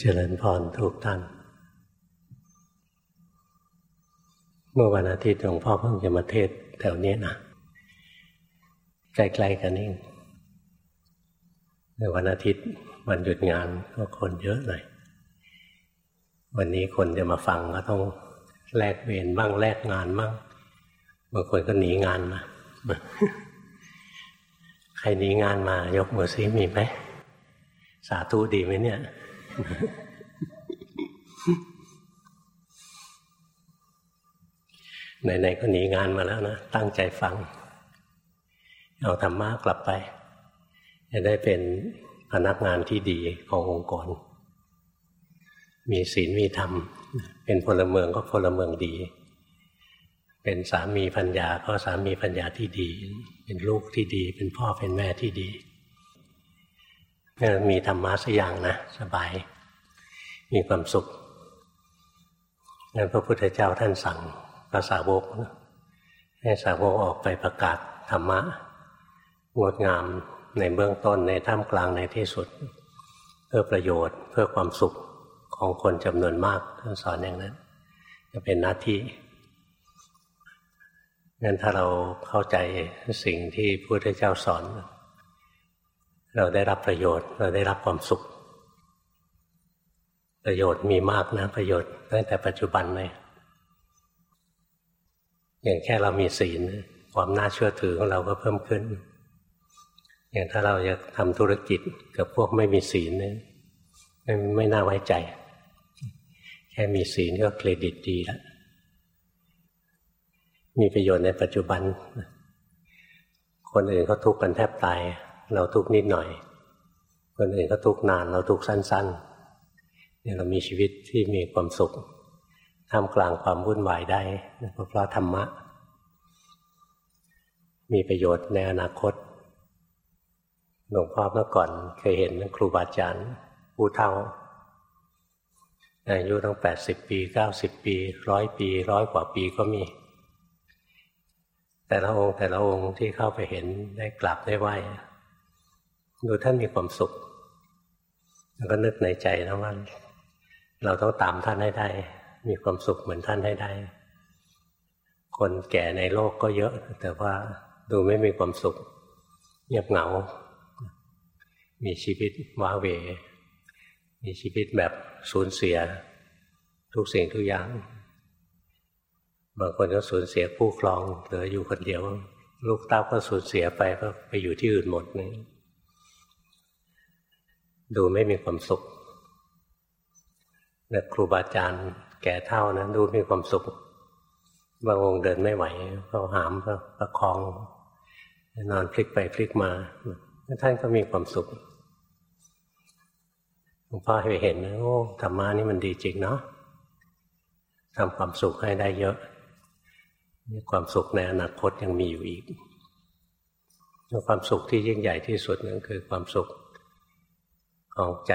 เจริญพรทุกท่าน เมื่อวันอาทิตย์หลวงพ่อเพิ่งจะมาเทศแถวนี้นะใกล้ๆกันเองในวันอาทิตย์วันหยุดงานก็คนเยอะหน่อย วันนี้คนจะมาฟังก็ต้องแลกเวรบ้างแลกงานบ้างบางคนก็หนีงานมา ใครหนีงานมายกมือซิมีไหม สาธุดีไหมเนี่ย ไหนๆก็หนีงานมาแล้วนะ ตั้งใจฟัง เอาธรรมะกลับไป จะได้เป็นพนักงานที่ดีขององค์กร มีศีลมีธรรม เป็นพลเมืองก็พลเมืองดี เป็นสามีพัญญาก็สามีพัญญาที่ดี เป็นลูกที่ดี เป็นพ่อเป็นแม่ที่ดี มีธรรมะสักอย่างนะ สบาย มีความสุขงั้นพระพุทธเจ้าท่านสั่งภาษาวกให้สาวกออกไปประกาศธรรมะ งดงามในเบื้องต้นในท่ามกลางในที่สุด เพื่อประโยชน์เพื่อความสุขของคนจำนวนมากท่านสอนอย่างนั้น จะเป็นหน้าที่งั้นถ้าเราเข้าใจสิ่งที่พระพุทธเจ้าสอน เราได้รับประโยชน์ เราได้รับความสุข ประโยชน์มีมากนะประโยชน์ตั้งแต่ปัจจุบันเลยอย่างแค่เรามีศีลความน่าเชื่อถือของเราก็เพิ่มขึ้น อย่างถ้าเราจะทำธุรกิจกับพวกไม่มีศีลเนี่ยไม่ไม่น่าไว้ใจ แค่มีศีลก็เครดิตดีแล้วมีประโยชน์ในปัจจุบัน คนอื่นเขาทุกข์กันแทบตาย เราทุกนิดหน่อย คนอื่นก็ทุกนาน เราทุกสั้นๆเนี่ยเรามีชีวิตที่มีความสุขท่ามกลางความวุ่นวายได้เพราะธรรมะ มีประโยชน์ในอนาคตหลวงพ่อเมื่อก่อนเคยเห็นครูบาอาจารย์ผู้เท่าอายุตั้งแปดสิบปีเก้าสิบปีร้อยปีร้อยกว่าปีก็มี แต่ละองค์แต่ละองค์ที่เข้าไปเห็นได้กลับได้ไหว ดูท่านมีความสุขแล้วก็นึกในใจนะว่าเราต้องตามท่านให้ได้ มีความสุขเหมือนท่านให้ได้ คนแก่ในโลกก็เยอะ แต่ว่าดูไม่มีความสุขเงียบเหงา มีชีวิตว้าเหวมีชีวิตแบบสูญเสีย ทุกสิ่งทุกอย่างบางคนก็สูญเสียผู้ครองเหลืออยู่คนเดียว ลูกเต้าก็สูญเสียไปก็ไปอยู่ที่อื่นหมดนี่ ดูไม่มีความสุขแต่ครูบาอาจารย์แก่เท่านะดูมีความสุขบางองค์เดินไม่ไหวเขาหามก็ประคอง นอนพลิกไปพลิกมา ท่านก็มีความสุขหลวงพ่อไปเห็นนะโอ้ธรรมะนี่มันดีจริงเนาะทำความสุขให้ได้เยอะความสุขในอนาคตยังมีอยู่อีก ความสุขที่ยิ่งใหญ่ที่สุดนั่นคือความสุข ของใจ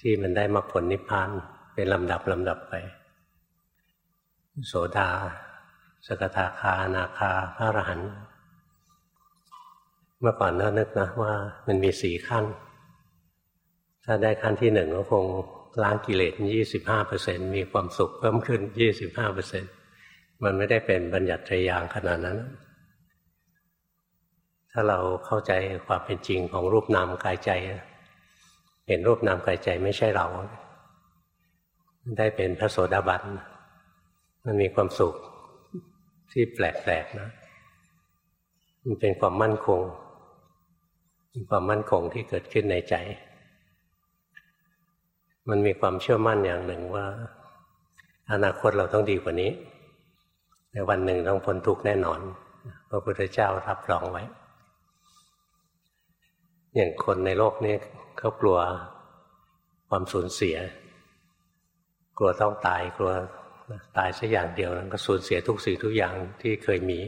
ที่มันได้มรรคผลนิพพานเป็นลำดับลำดับไป โสดา สกทาคานาคาพระอรหันต์เมื่อก่อนน่านึกนะว่ามันมีสี่ขั้น ถ้าได้ขั้นที่หนึ่งก็คงล้างกิเลสยี่สิบห้าเปอร์เซ็นมีความสุขเพิ่มขึ้นยี่สิบห้าเปอร์เซ็นมันไม่ได้เป็นบัญญัติทยางขนาดนั้น ถ้าเราเข้าใจความเป็นจริงของรูปนามกายใจ เห็นรูปนามกายใจไม่ใช่เรา ได้เป็นพระโสดาบันมันมีความสุขที่แปลกๆนะ มันเป็นความมั่นคงเป็นความมั่นคงที่เกิดขึ้นในใจ มันมีความเชื่อมั่นอย่างหนึ่งว่า อนาคตเราต้องดีกว่านี้ ในวันหนึ่งต้องพ้นทุกข์แน่นอน พระพุทธเจ้ารับรองไว้ อย่างคนในโลกนี้ เขากลัวความสูญเสีย กลัวต้องตายกลัวตายสักอย่างเดียวก็สูญเสียทุกสิ่งทุกอย่างที่เคยมี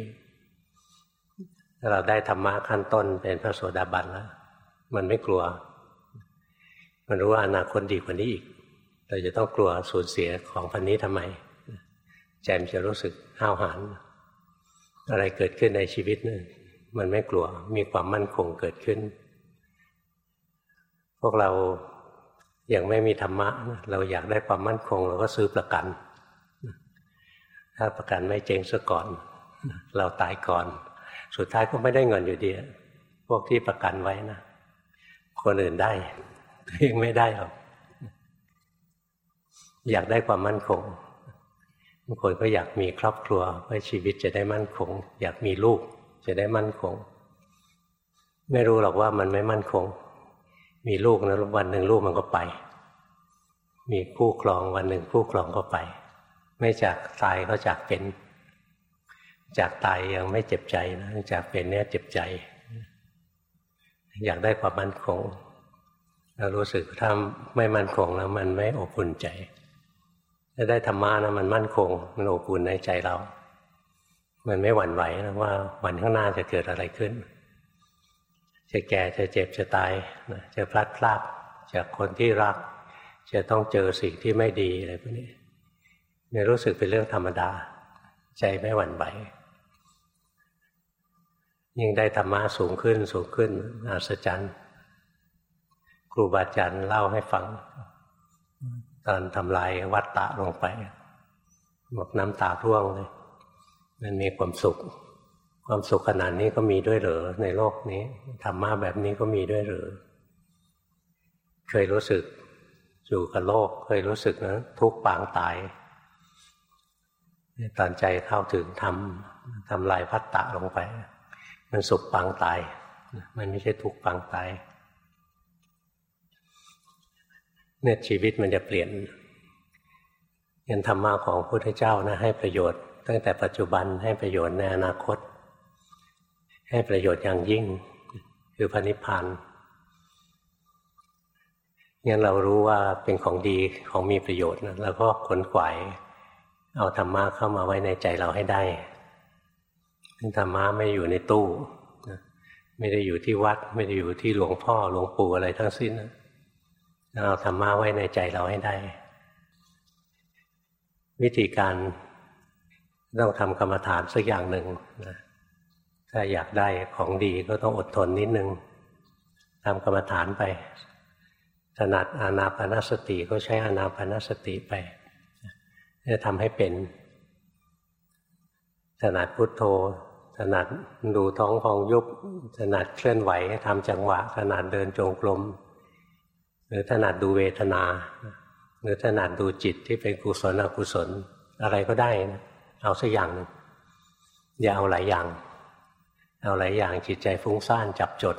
ถ้าเราได้ธรรมะขั้นต้นเป็นพระโสดาบันแล้วมันไม่กลัว มันรู้ว่าอนาคตดีกว่านี้อีก เราจะต้องกลัวสูญเสียของพันนี้ทำไมใจมันจะรู้สึกห้าวหาญอะไรเกิดขึ้นในชีวิตนี่มันไม่กลัวมีความมั่นคงเกิดขึ้น พวกเราอย่างไม่มีธรรมะ เราอยากได้ความมั่นคง เราก็ซื้อประกัน ถ้าประกันไม่เจ๊งซะก่อน เราตายก่อน สุดท้ายก็ไม่ได้เงินอยู่ดีพวกที่ประกันไว้นะคนอื่นได้ตัวเองไม่ได้หรอกอยากได้ความมั่นคงบางคนก็อยากมีครอบครัวเพื่อชีวิตจะได้มั่นคง อยากมีลูกจะได้มั่นคง ไม่รู้หรอกว่ามันไม่มั่นคง มีลูกนะวันหนึ่งลูกมันก็ไป มีคู่ครองวันหนึ่งคู่ครองก็ไป ไม่จากตายก็จากเป็น จากตายยังไม่เจ็บใจนะจากเป็นเนี่ยเจ็บใจ อยากได้ความมั่นคงเรารู้สึกถ้าไม่มั่นคงแล้วมันไม่อบอุ่นใจถ้าได้ธรรมะนะมันมั่นคง มันอบอุ่นในใจเรา มันไม่หวั่นไหวนะว่าวันข้างหน้าจะเกิดอะไรขึ้น จะแก่จะเจ็บจะตายจะพลัดพรากจากคนที่รัก จะต้องเจอสิ่งที่ไม่ดีอะไรพวกนี้เนี่ยรู้สึกเป็นเรื่องธรรมดา ใจไม่หวั่นไหวยิ่งได้ธรรมะสูงขึ้นสูงขึ้นอัศจรรย์ครูบาอาจารย์เล่าให้ฟัง ตอนทำลายวัดตะลงไปบอกน้ำตาร่วงเลย มันมีความสุข ความสุขขนาดนี้ก็มีด้วยเหรอในโลกนี้ธรรมะแบบนี้ก็มีด้วยเหรอเคยรู้สึกอยู่กับโลก เคยรู้สึกนะทุกปางตายตอนใจเข้าถึงทำทำลายพัตตะลงไป มันสุขปางตาย มันไม่ใช่ทุกปางตายเนี่ยชีวิตมันจะเปลี่ยนเงินธรรมะของพระพุทธเจ้านะให้ประโยชน์ ตั้งแต่ปัจจุบันให้ประโยชน์ในอนาคต ให้ประโยชน์อย่างยิ่ง คือพระนิพพานงั้นเรารู้ว่าเป็นของดีของมีประโยชน์นะแล้วก็ขนขวายเอาธรรมะเข้ามาไว้ในใจเราให้ได้ธรรมะไม่อยู่ในตู้ไม่ได้อยู่ที่วัด ไม่ได้อยู่ที่หลวงพ่อหลวงปู่อะไรทั้งสิ้นนะเอาธรรมะไว้ในใจเราให้ได้ วิธีการต้องทำกรรมฐานสักอย่างหนึ่งนะ ถ้าอยากได้ของดีก็ต้องอดทนนิดนึงทำกรรมฐานไปถนัดอานาปนสติก็ใช้อานาปนสติไปจะทำให้เป็นถนัดพุทโธถนัดดูท้องพองยุบถนัดเคลื่อนไหวทำจังหวะถนัดเดินจงกรมหรือถนัดดูเวทนา หรือถนัดดูจิตที่เป็นกุศลอกุศล อะไรก็ได้นะเอาสักอย่างหนึ่งอย่าเอาหลายอย่าง เอาหลายอย่างจิตใจฟุ้งซ่านจับจด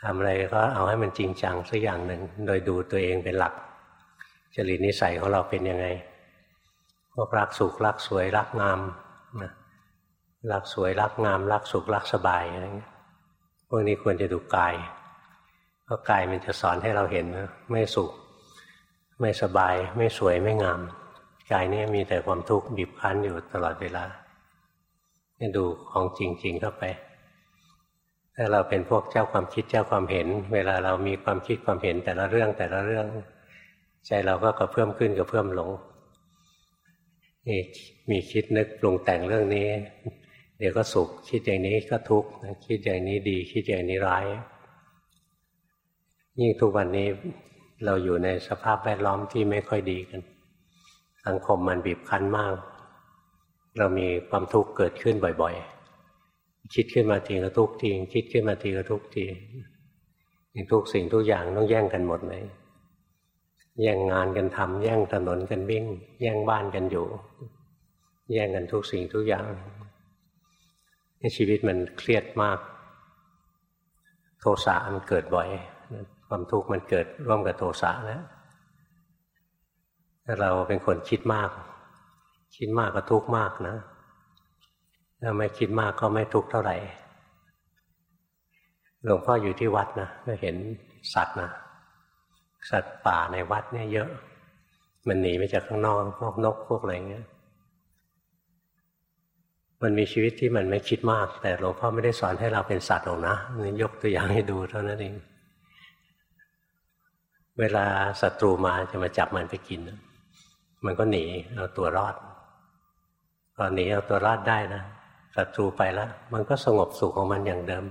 ทำอะไรก็เอาให้มันจริงจังสักอย่างหนึ่งโดยดูตัวเองเป็นหลัก จริตนิสัยของเราเป็นยังไง พวกรักสุขรักสวยรักงามนะรักสวยรักงาม รักสุขรักสบายอะไรเงี้ยพวกนี้ควรจะดูกายเพราะกายมันจะสอนให้เราเห็นไม่สุข ไม่สบาย ไม่สวยไม่งามกายนี้มีแต่ความทุกข์บีบคั้นอยู่ตลอดเวลา ดูของจริง ๆ เข้าไป ถ้าเราเป็นพวกเจ้าความคิดเจ้าความเห็น เวลาเรามีความคิดความเห็นแต่ละเรื่องแต่ละเรื่อง ใจเราก็กระเพิ่มขึ้นกระเพิ่มลงนี่มีคิดนึกปรุงแต่งเรื่องนี้ เดี๋ยวก็สุข คิดอย่างนี้ก็ทุกข์คิดอย่างนี้ดี คิดอย่างนี้ร้าย ยิ่งทุกวันนี้เราอยู่ในสภาพแวดล้อมที่ไม่ค่อยดีกัน สังคมมันบีบคั้นมาก เรามีความทุกข์เกิดขึ้นบ่อย ๆ คิดขึ้นมาทีก็ทุกทีคิดขึ้นมาทีก็ทุกทีทุกสิ่งทุกอย่างต้องแย่งกันหมดเลยแย่งงานกันทำแย่งถนนกันวิ่ง แย่งบ้านกันอยู่ แย่งกันทุกสิ่งทุกอย่างชีวิตมันเครียดมาก โทสะมันเกิดบ่อย ความทุกข์มันเกิดร่วมกับโทสะแล้วเราเป็นคนคิดมาก คิดมากก็ทุกข์มากนะถ้าไม่คิดมากก็ไม่ทุกข์เท่าไหร่หลวงพ่ออยู่ที่วัดนะก็เห็นสัตว์นะสัตว์ป่าในวัดเนี่ยเยอะ มันหนีไปจากข้างนอกพวกนกพวกอะไรเงี้ย มันมีชีวิตที่มันไม่คิดมาก แต่หลวงพ่อไม่ได้สอนให้เราเป็นสัตว์หรอกนะนี่ยกตัวอย่างให้ดูเท่านั้นเอง เวลาศัตรูมาจะมาจับมันไปกิน มันก็หนีเอาตัวรอด พอหนีเอาตัวรอดได้นะศัตรูไปแล้วมันก็สงบสุขของมันอย่างเดิม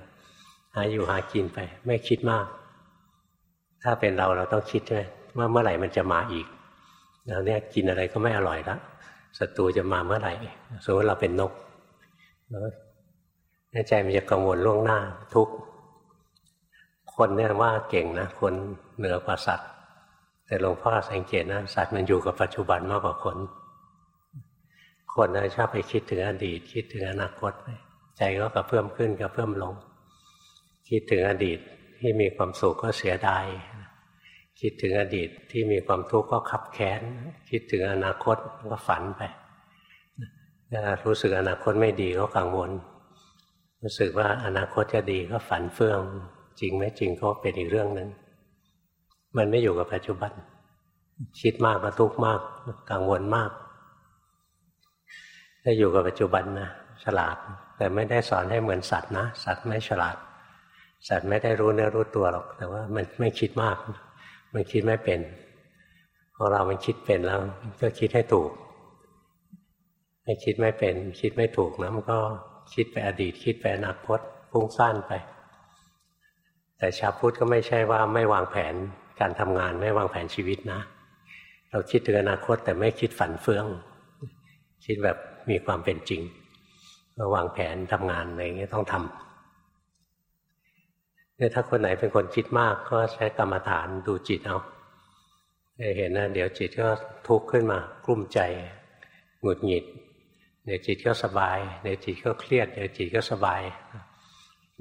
หาอยู่หากินไป ไม่คิดมาก ถ้าเป็นเราเราต้องคิดใช่ไหมว่าเมื่อไหร่มันจะมาอีกแล้วเนี่ยกินอะไรก็ไม่อร่อยแล้วศัตรูจะมาเมื่อไหร่สมมติเราเป็นนกแล้วใจมันจะกังวลล่วงหน้าทุกคนเนี่ยว่าเก่งนะ คนเหนือกว่าสัตว์ แต่หลวงพ่อสังเกตนะ สัตว์มันอยู่กับปัจจุบันมากกว่าคน คนนะชอบไปคิดถึงอดีต คิดถึงอนาคตใจก็กระเพิ่มขึ้นกระเพิ่มลง คิดถึงอดีตที่มีความสุขก็เสียดายคิดถึงอดีตที่มีความทุกข์ก็ขับแค้นคิดถึงอนาคตก็ฝันไปรู้สึกอนาคตไม่ดีก็กังวล รู้สึกว่าอนาคตจะดีก็ฝันเฟื่อง จริงไหมจริงก็เป็นอีกเรื่องหนึ่งมันไม่อยู่กับปัจจุบัน คิดมากก็ทุกข์มาก กังวลมาก ถ้าอยู่กับปัจจุบันนะฉลาด แต่ไม่ได้สอนให้เหมือนสัตว์นะ สัตว์ไม่ฉลาด สัตว์ไม่ได้รู้เนื้อรู้ตัวหรอก แต่ว่ามันไม่คิดมาก มันคิดไม่เป็นพอเรามันคิดเป็นแล้วก็คิดให้ถูกไม่คิดไม่เป็น คิดไม่ถูกนะมันก็คิดไปอดีต คิดไปอนาคตฟุ้งซ่านไป แต่ชาวพุทธก็ไม่ใช่ว่าไม่วางแผนการทำงานไม่วางแผนชีวิตนะ เราคิดถึงอนาคตแต่ไม่คิดฝันเฟือง คิดแบบ มีความเป็นจริงราวางแผนทำงานอะไรอย่างเงี้ยต้องทำเนี่ยถ้าคนไหนเป็นคนคิดมากก็ใช้กรรมฐานดูจิตเอาเห็นนะเดี๋ยวจิตก็ทุกข์ขึ้นมากลุ้มใจหงุดหงิดเดี๋ยวจิตก็สบายเดี๋ยวจิตก็เครียดเดี๋ยวจิตก็สบาย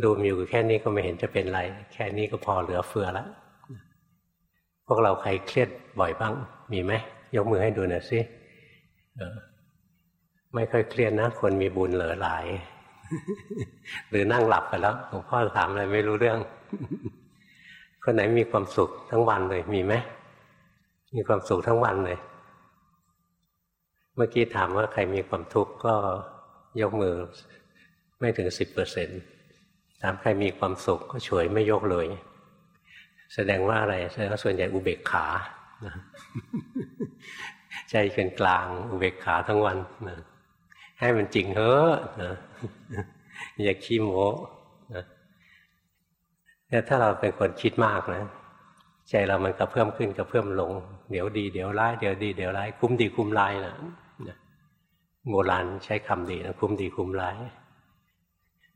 ดูมีอยู่แค่นี้ก็ไม่เห็นจะเป็นไร แค่นี้ก็พอเหลือเฟือแล้วพวกเราใครเครียดบ่อยบ้าง มีไหมยกมือให้ดูหน่อยสิ ไม่ค่อยเครียดนะ คนมีบุญเหลือหลาย หรือนั่งหลับไปแล้วหลวงพ่อถามอะไรไม่รู้เรื่อง คนไหนมีความสุขทั้งวันเลยมีไหมมีความสุขทั้งวันเลย เมื่อกี้ถามว่าใครมีความทุกข์ก็ยกมือไม่ถึงสิบเปอร์เซ็นถามใครมีความสุขก็ช่วยไม่ยกเลย แสดงว่าอะไรแสดงว่าส่วนใหญ่อุเบกขา ใจเป็นกลางอุเบกขาทั้งวันนะ ให้มันจริงเถอะนะอย่าขี้โม้นะถ้าเราเป็นคนคิดมากนะ ใจเรามันกระเพิ่มขึ้นกระเพิ่มลง เดี๋ยวดีเดี๋ยวร้ายเดี๋ยวดีเดี๋ยวร้ายคุ้มดีคุ้มร้ายนะโบราณใช้คำดีนะคุ้มดีคุ้มร้าย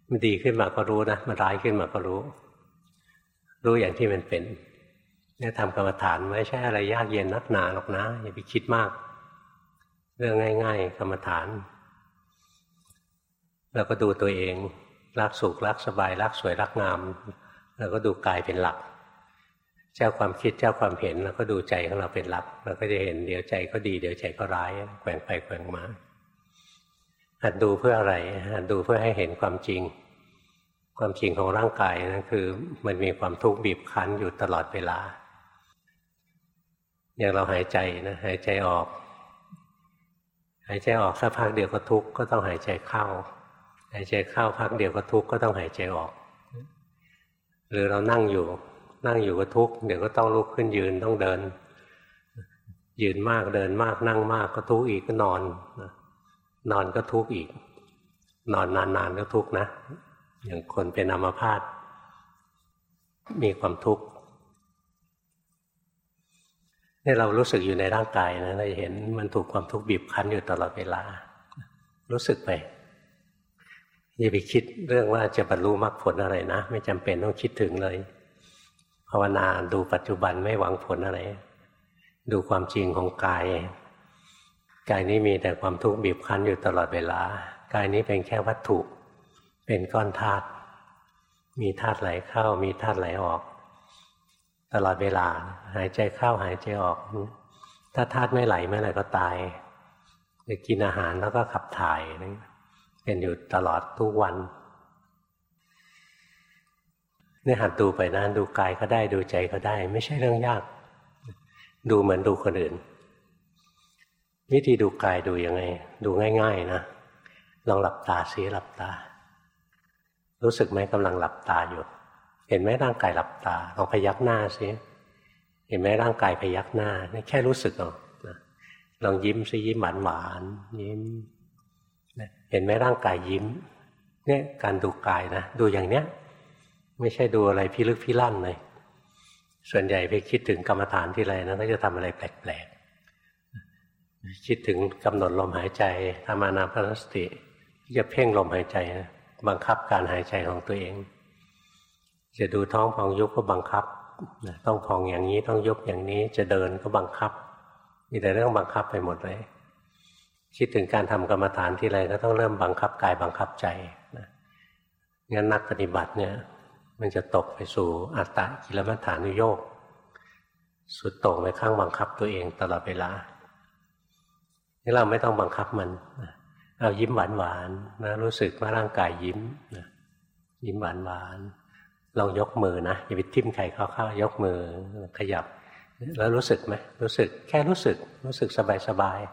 มันดีขึ้นมาก็รู้นะมันร้ายขึ้นมาก็รู้ รู้อย่างที่มันเป็นเนี่ยทำกรรมฐานไม่ใช่อะไรยากเย็นนักหนาหรอกนะอย่าไปคิดมาก เรื่องง่าย ๆ กรรมฐาน เราก็ดูตัวเองรักสุขรักสบายรักสวยรักงามเราก็ดูกายเป็นหลัก เจ้าความคิดเจ้าความเห็นเราก็ดูใจของเราเป็นหลัก เราก็จะเห็นเดี๋ยวใจก็ดี เดี๋ยวใจก็ร้ายแกว่งไปแกว่งมาหัดดูเพื่ออะไรหัดดูเพื่อให้เห็นความจริง ความจริงของร่างกายนั่นคือ มันมีความทุกข์บีบคั้นอยู่ตลอดเวลา อย่างเราหายใจนะหายใจออก หายใจออกสักพักเดียวก็ทุกข์ก็ต้องหายใจเข้า หายใจเข้าพักเดียวก็ทุกข์ก็ต้องหายใจออก หรือเรานั่งอยู่ นั่งอยู่ก็ทุกข์เดี๋ยวก็ต้องลุกขึ้นยืนต้องเดิน ยืนมากเดินมากนั่งมากก็ทุกข์อีกก็นอน นอนก็ทุกข์อีก นอนนานๆก็ทุกข์นะ อย่างคนเป็นอัมพาตมีความทุกข์นี่เรารู้สึกอยู่ในร่างกายนะเราเห็นมันถูกความทุกข์บีบคั้นอยู่ตลอดเวลา รู้สึกไป อย่าไปคิดเรื่องว่าจะบรรลุมรรคผลอะไรนะ ไม่จำเป็นต้องคิดถึงเลย ภาวนาดูปัจจุบันไม่หวังผลอะไร ดูความจริงของกาย กายนี้มีแต่ความทุกข์บีบคั้นอยู่ตลอดเวลา กายนี้เป็นแค่วัตถุ เป็นก้อนธาตุมีธาตุไหลเข้า มีธาตุไหลออก ตลอดเวลา หายใจเข้าหายใจออก ถ้าธาตุไม่ไหลเมื่อไหร่ก็ตายจะกินอาหารแล้วก็ขับถ่ายนะ เป็นอยู่ตลอดทุกวันนี่หัดดูไปนะดูกายก็ได้ดูใจก็ได้ ไม่ใช่เรื่องยาก ดูเหมือนดูคนอื่น วิธีดูกายดูยังไง ดูง่าย ๆนะลองหลับตาสีหลับตา รู้สึกไหมกำลังหลับตาอยู่ เห็นไหมร่างกายหลับตาลองพยักหน้าสิเห็นไหมร่างกายพยักหน้านี่แค่รู้สึกเอาลองยิ้มซิยิ้มหวานหวานยิ้ม เห็นไหมร่างกายยิ้ม เนี่ยการดูกายนะ ดูอย่างเนี้ย ไม่ใช่ดูอะไรพิลึกพิลั่นเลย ส่วนใหญ่ไปคิดถึงกรรมฐานที่ไรนะก็จะทำอะไรแปลกๆ คิดถึงกำหนดลมหายใจทำอานาปนสติจะเพ่งลมหายใจนะบังคับการหายใจของตัวเอง จะดูท้องพองยุบก็บังคับต้องพองอย่างนี้ต้องยุบอย่างนี้จะเดินก็บังคับ มีแต่เรื่องบังคับไปหมดเลย คิดถึงการทำกรรมฐานที่ไรก็ต้องเริ่มบังคับกายบังคับใจนะงั้นนักปฏิบัติเนี่ย มันจะตกไปสู่อัตตะกิลมัฐานุโยกสุดโต่งไปข้างบังคับตัวเองตลอดเวลานี่เราไม่ต้องบังคับมันเอายิ้มหวานหวานนะรู้สึกว่าร่างกายยิ้มนะยิ้มหวานหวานลองยกมือนะอย่าไปทิ่มไข่เข้าๆยกมือขยับ แล้วรู้สึกไหมรู้สึกแค่รู้สึกรู้สึกสบายๆนะ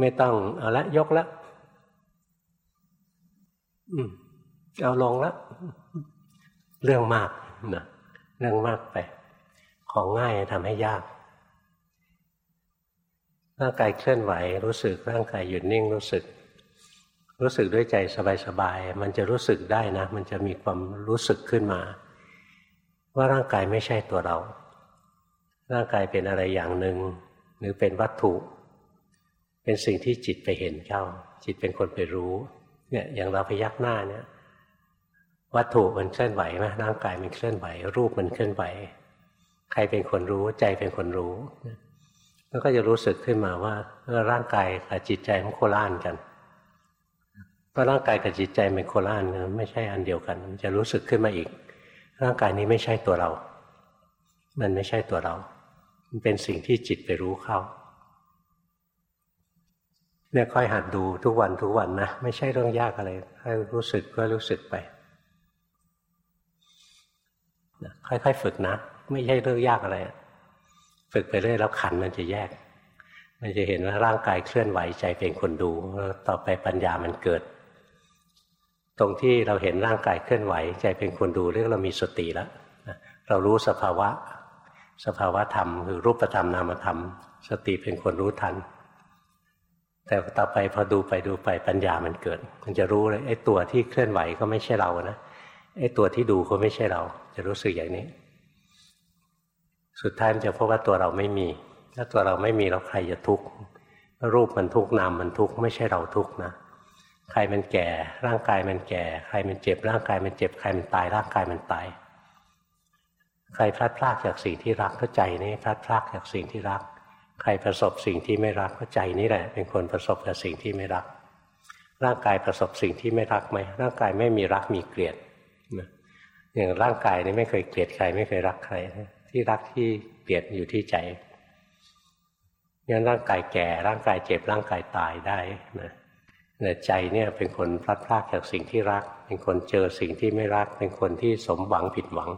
ไม่ต้องเอาละยกละ อืมเอาลงละ เรื่องมากนะเรื่องมากไป ของง่ายทำให้ยาก ร่างกายเคลื่อนไหว รู้สึกร่างกายหยุดนิ่งรู้สึก รู้สึกด้วยใจสบายๆมันจะรู้สึกได้นะ มันจะมีความรู้สึกขึ้นมา ว่าร่างกายไม่ใช่ตัวเรา ร่างกายเป็นอะไรอย่างหนึ่งหรือเป็นวัตถุ เป็นสิ่งที่จิตไปเห็นเข้า จิตเป็นคนไปรู้ เนี่ยอย่างเราพยักหน้าเนี่ย วัตถุมันเคลื่อนไหวไหมร่างกายมันเคลื่อนไหว รูปมันเคลื่อนไหว ใครเป็นคนรู้ใจเป็นคนรู้แล้วก็จะรู้สึกขึ้นมาว่าร่างกายกับจิตใจมันโคล่านกันเพราะร่างกายกับจิตใจเป็นโคล่านไม่ใช่อันเดียวกันมัน จะรู้สึกขึ้นมาอีก ร่างกายนี้ไม่ใช่ตัวเรา มันไม่ใช่ตัวเรา มันเป็นสิ่งที่จิตไปรู้เข้า เนี่ยค่อยหัดดูทุกวันทุกวันนะ ไม่ใช่เรื่องยากอะไร ให้รู้สึกก็รู้สึกไป ค่อยๆฝึกนะ ไม่ใช่เรื่องยากอะไร ฝึกไปเรื่อยแล้วขันมันจะแยก มันจะเห็นว่าร่างกายเคลื่อนไหวใจเป็นคนดู ต่อไปปัญญามันเกิด ตรงที่เราเห็นร่างกายเคลื่อนไหว ใจเป็นคนดูเรียกเรามีสติแล้วเรารู้สภาวะ สภาวะธรรมคือรูปธรรมนามธรรม สติเป็นคนรู้ทัน แต่ต่อไปพอดูไปดูไปปัญญามันเกิด มันจะรู้เลยไอ้ตัวที่เคลื่อนไหวก็ไม่ใช่เรานะไอ้ตัวที่ดูก็ไม่ใช่เรา จะรู้สึกอย่างนี้ สุดท้ายมันจะพบว่าตัวเราไม่มี ถ้าตัวเราไม่มีแล้วใครจะทุกข์รูปมันทุกข์นามมันทุกข์ไม่ใช่เราทุกข์นะใครมันแก่ ร่างกายมันแก่ ใครมันเจ็บ ร่างกายมันเจ็บใครมันตาย ร่างกายมันตาย ใครพลัดพรากจากสิ่งที่รักก็ใจนี่พลัดพรากจากสิ่งที่รัก ใครประสบสิ่งที่ไม่รักก็ใจนี่แหละ เป็นคนประสบกับสิ่งที่ไม่รัก ร่างกายประสบสิ่งที่ไม่รักไหมร่างกายไม่มีรักมีเกลียดอย่างร่างกายนี่ไม่เคยเกลียดใคร ไม่เคยรักใคร ที่รักที่เกลียดอยู่ที่ใจงั้นร่างกายแก่ ร่างกายเจ็บร่างกายตายได้นะแต่ใจเนี่ยเป็นคนพลัดพรากจากสิ่งที่รัก เป็นคนเจอสิ่งที่ไม่รัก เป็นคนที่สมหวังผิดหวัง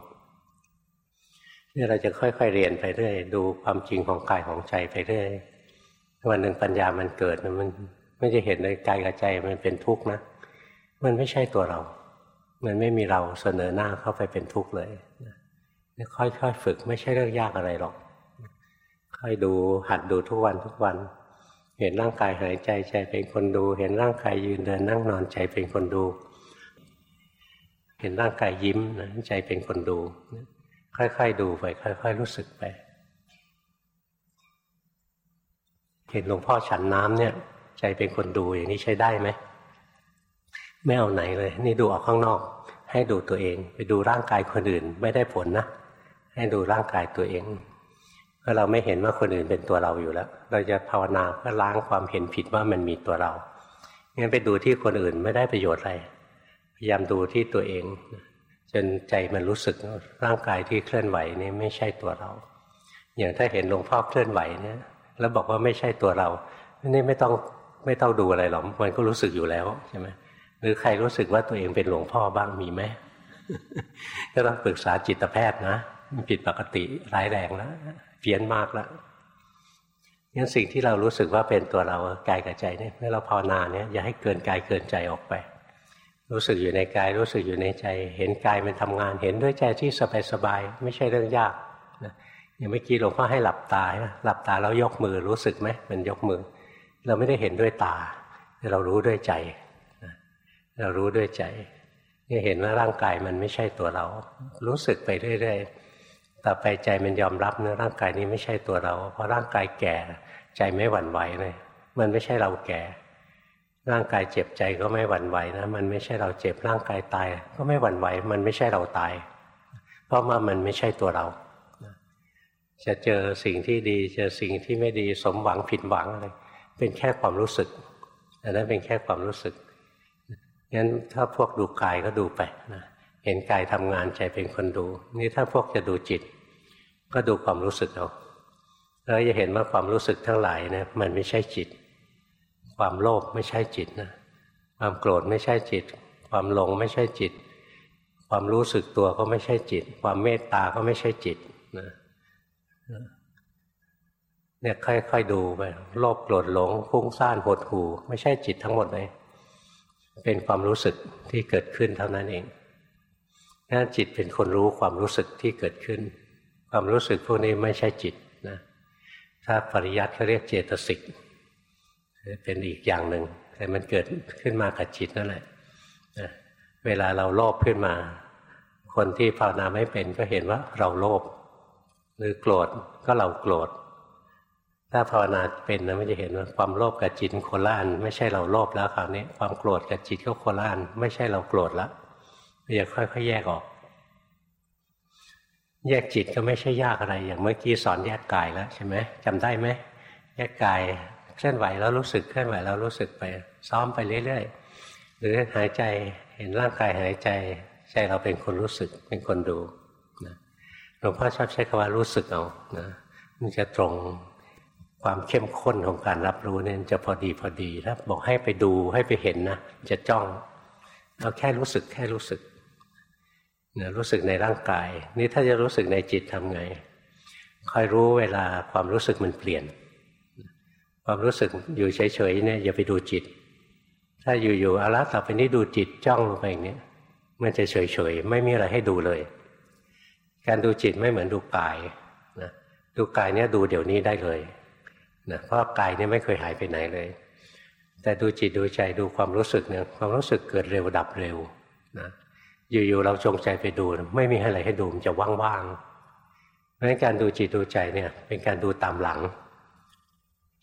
นี่เราจะค่อยๆเรียนไปเรื่อยดูความจริงของกายของใจไปเรื่อยวันหนึ่งปัญญามันเกิดมันไม่จะเห็นเลยกายกับใจมันเป็นทุกข์นะ มันไม่ใช่ตัวเรา มันไม่มีเราเสนอหน้าเข้าไปเป็นทุกข์เลยค่อยๆฝึกไม่ใช่เรื่องยากอะไรหรอก ค่อยดูหัดดูทุกวันทุกวัน เห็นร่างกายหายใจใจเป็นคนดู เห็นร่างกายยืนเดินนั่งนอนใจเป็นคนดู เห็นร่างกายยิ้มนะใจเป็นคนดู ค่อยๆดูไป ค่อยๆรู้สึกไป เห็นหลวงพ่อฉันน้ำเนี่ย ใจเป็นคนดูอย่างนี้ใช้ได้ไหมไม่เอาไหนเลย นี่ดูออกข้างนอก ให้ดูตัวเอง ไปดูร่างกายคนอื่นไม่ได้ผลนะให้ดูร่างกายตัวเองเพราะเราไม่เห็นว่าคนอื่นเป็นตัวเราอยู่แล้ว เราจะภาวนาเพื่อล้างความเห็นผิดว่ามันมีตัวเรางั้นไปดูที่คนอื่นไม่ได้ประโยชน์อะไรพยายามดูที่ตัวเอง จนใจมันรู้สึกร่างกายที่เคลื่อนไหวนี่ไม่ใช่ตัวเรา อย่างถ้าเห็นหลวงพ่อเคลื่อนไหวเนี่ย แล้วบอกว่าไม่ใช่ตัวเรานี่ไม่ต้องไม่ต้องดูอะไรหรอกมันก็รู้สึกอยู่แล้วใช่ไหมหรือใครรู้สึกว่าตัวเองเป็นหลวงพ่อบ้างมีไหมก็ต้องปรึกษาจิตแพทย์นะผิดปกติร้ายแรงแล้วเพี้ยนมากแล้วงั้นสิ่งที่เรารู้สึกว่าเป็นตัวเรากายกับใจเนี่ยเมื่อเราภาวนาเนี่ยอย่าให้เกินกายเกินใจออกไป รู้สึกอยู่ในกาย รู้สึกอยู่ในใจ เห็นกายมันทำงาน เห็นด้วยใจที่สบายๆไม่ใช่เรื่องยากนะอย่างเมื่อกี้หลวงพ่อให้หลับตาหลับตาแล้วยกมือรู้สึกไหมมันยกมือ เราไม่ได้เห็นด้วยตาแต่เรารู้ด้วยใจเรารู้ด้วยใจนี่เห็นว่าร่างกายมันไม่ใช่ตัวเรา รู้สึกไปเรื่อยๆต่อไปใจมันยอมรับเนื้อร่างกายนี้ไม่ใช่ตัวเรา เพราะร่างกายแก่ ใจไม่หวั่นไหวเลย มันไม่ใช่เราแก่ ร่างกายเจ็บใจก็ไม่หวั่นไหวนะ มันไม่ใช่เราเจ็บร่างกายตาย ก็ไม่หวั่นไหว มันไม่ใช่เราตาย เพราะว่ามันไม่ใช่ตัวเรา จะเจอสิ่งที่ดีเจอสิ่งที่ไม่ดีสมหวังผิดหวังอะไรเป็นแค่ความรู้สึกอันนั้นเป็นแค่ความรู้สึกงั้นถ้าพวกดูกายก็ดูไปนะเห็นกายทำงานใจเป็นคนดู นี่ถ้าพวกจะดูจิต ก็ดูความรู้สึกเอาแล้วจะเห็นว่าความรู้สึกทั้งหลายนะมันไม่ใช่จิต ความโลภไม่ใช่จิตนะ ความโกรธไม่ใช่จิต ความหลงไม่ใช่จิต ความรู้สึกตัวก็ไม่ใช่จิต ความเมตตาก็ไม่ใช่จิตนะเนี่ยค่อยๆดูไปโลภโกรธหลงฟุ้งซ่านหดหู่ไม่ใช่จิตทั้งหมดเลยเป็นความรู้สึกที่เกิดขึ้นเท่านั้นเองนั่นจิตเป็นคนรู้ความรู้สึกที่เกิดขึ้น ความรู้สึกพวกนี้ไม่ใช่จิตนะถ้าปริยัติเขาเรียกเจตสิก เป็นอีกอย่างหนึ่งแต่มันเกิดขึ้นมากับจิตนั่นแหละนะเวลาเราโลภขึ้นมา คนที่ภาวนาไม่เป็นก็เห็นว่าเราโลภหรือโกรธก็เราโกรธ ถ้าภาวนาเป็นนะไม่จะเห็นว่าความโลภกับจิตโคล่านไม่ใช่เราโลภแล้วคราวนี้ความโกรธกับจิตก็โคล่าน ไม่ใช่เราโกรธแล้วจะค่อยๆแยกออก แยกจิตก็ไม่ใช่ยากอะไร อย่างเมื่อกี้สอนแยกกายแล้วใช่ไหมจำได้ไหมแยกกาย เคลื่อนไหวแล้วรู้สึกเคลื่อนไหวแล้วรู้สึกไป ซ้อมไปเรื่อยๆหรือหายใจเห็นร่างกายหายใจใจเราเป็นคนรู้สึกเป็นคนดูนะหลวงพ่อชอบใช้คำว่ารู้สึกเอานะมันจะตรงความเข้มข้นของการรับรู้เนี่ยจะพอดีพอดีถ้าบอกให้ไปดูให้ไปเห็นนะจะจ้องเราแค่รู้สึกแค่รู้สึกเนี่ยรู้สึกในร่างกาย นี่ถ้าจะรู้สึกในจิตทำไงคอยรู้เวลาความรู้สึกมันเปลี่ยน ความรู้สึกอยู่เฉยๆเนี่ยอย่าไปดูจิต ถ้าอยู่ๆอาละต่อไปนี้ดูจิตจ้องลงไปอย่างนี้มันจะเฉยๆไม่มีอะไรให้ดูเลย การดูจิตไม่เหมือนดูกายนะดูกายเนี่ยดูเดี๋ยวนี้ได้เลยนะเพราะกายเนี่ยไม่เคยหายไปไหนเลย แต่ดูจิตดูใจดูความรู้สึกเนี่ยความรู้สึกเกิดเร็วดับเร็วนะอยู่ๆเราจงใจไปดู ไม่มีอะไรให้ดูมันจะว่างๆเพราะฉะนั้นการดูจิตดูใจเนี่ยเป็นการดูตามหลัง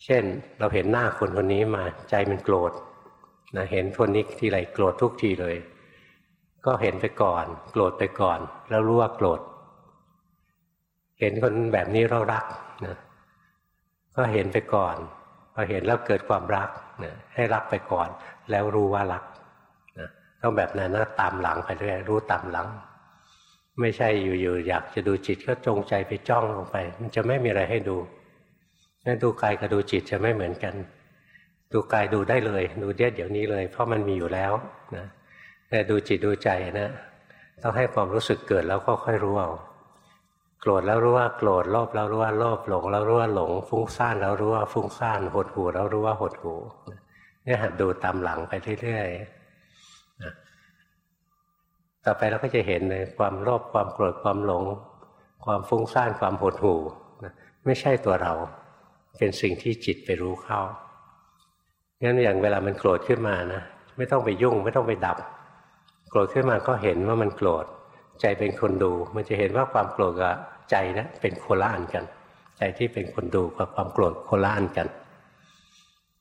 เช่นเราเห็นหน้าคนคนนี้มาใจมันโกรธนะเห็นคนนี้ทีไรโกรธทุกทีเลย ก็เห็นไปก่อน โกรธไปก่อน แล้วรู้ว่าโกรธ เห็นคนแบบนี้เรารักนะก็เห็นไปก่อนพอเห็นแล้วเกิดความรักนะให้รักไปก่อน แล้วรู้ว่ารักนะต้องแบบนั้นนะตามหลังไปเรื่อยรู้ตามหลัง ไม่ใช่อยู่ๆอยากจะดูจิตก็จงใจไปจ้องลงไป มันจะไม่มีอะไรให้ดู นั่นดูกายกับดูจิตจะไม่เหมือนกัน ดูกายดูได้เลย ดูเดี๋ยเดี๋ยวนี้เลย เพราะมันมีอยู่แล้วนะแต่ดูจิตดูใจนะต้องให้ความรู้สึกเกิดแล้วก็ค่อยรู้เอาโกรธแล้วรู้ว่าโกรธโลภแล้วรู้ว่าโลภหลงแล้วรู้ว่าหลง ฟุ้งซ่านแล้วรู้ว่าฟุ้งซ่านหดหูแล้วรู้ว่าหดหูเนี่ยหัดดูตามหลังไปเรื่อยๆต่อไปเราก็จะเห็นเลยความโลภความโกรธความหลง ความฟุ้งซ่านความหดหู่ไม่ใช่ตัวเรา เป็นสิ่งที่จิตไปรู้เข้างั้นอย่างเวลามันโกรธขึ้นมานะไม่ต้องไปยุ่งไม่ต้องไปดับ โกรธขึ้นมาก็เห็นว่ามันโกรธใจเป็นคนดู มันจะเห็นว่าความโกรธกับใจนะเป็นโคละอันกัน ใจที่เป็นคนดูกับความโกรธโคละอันกัน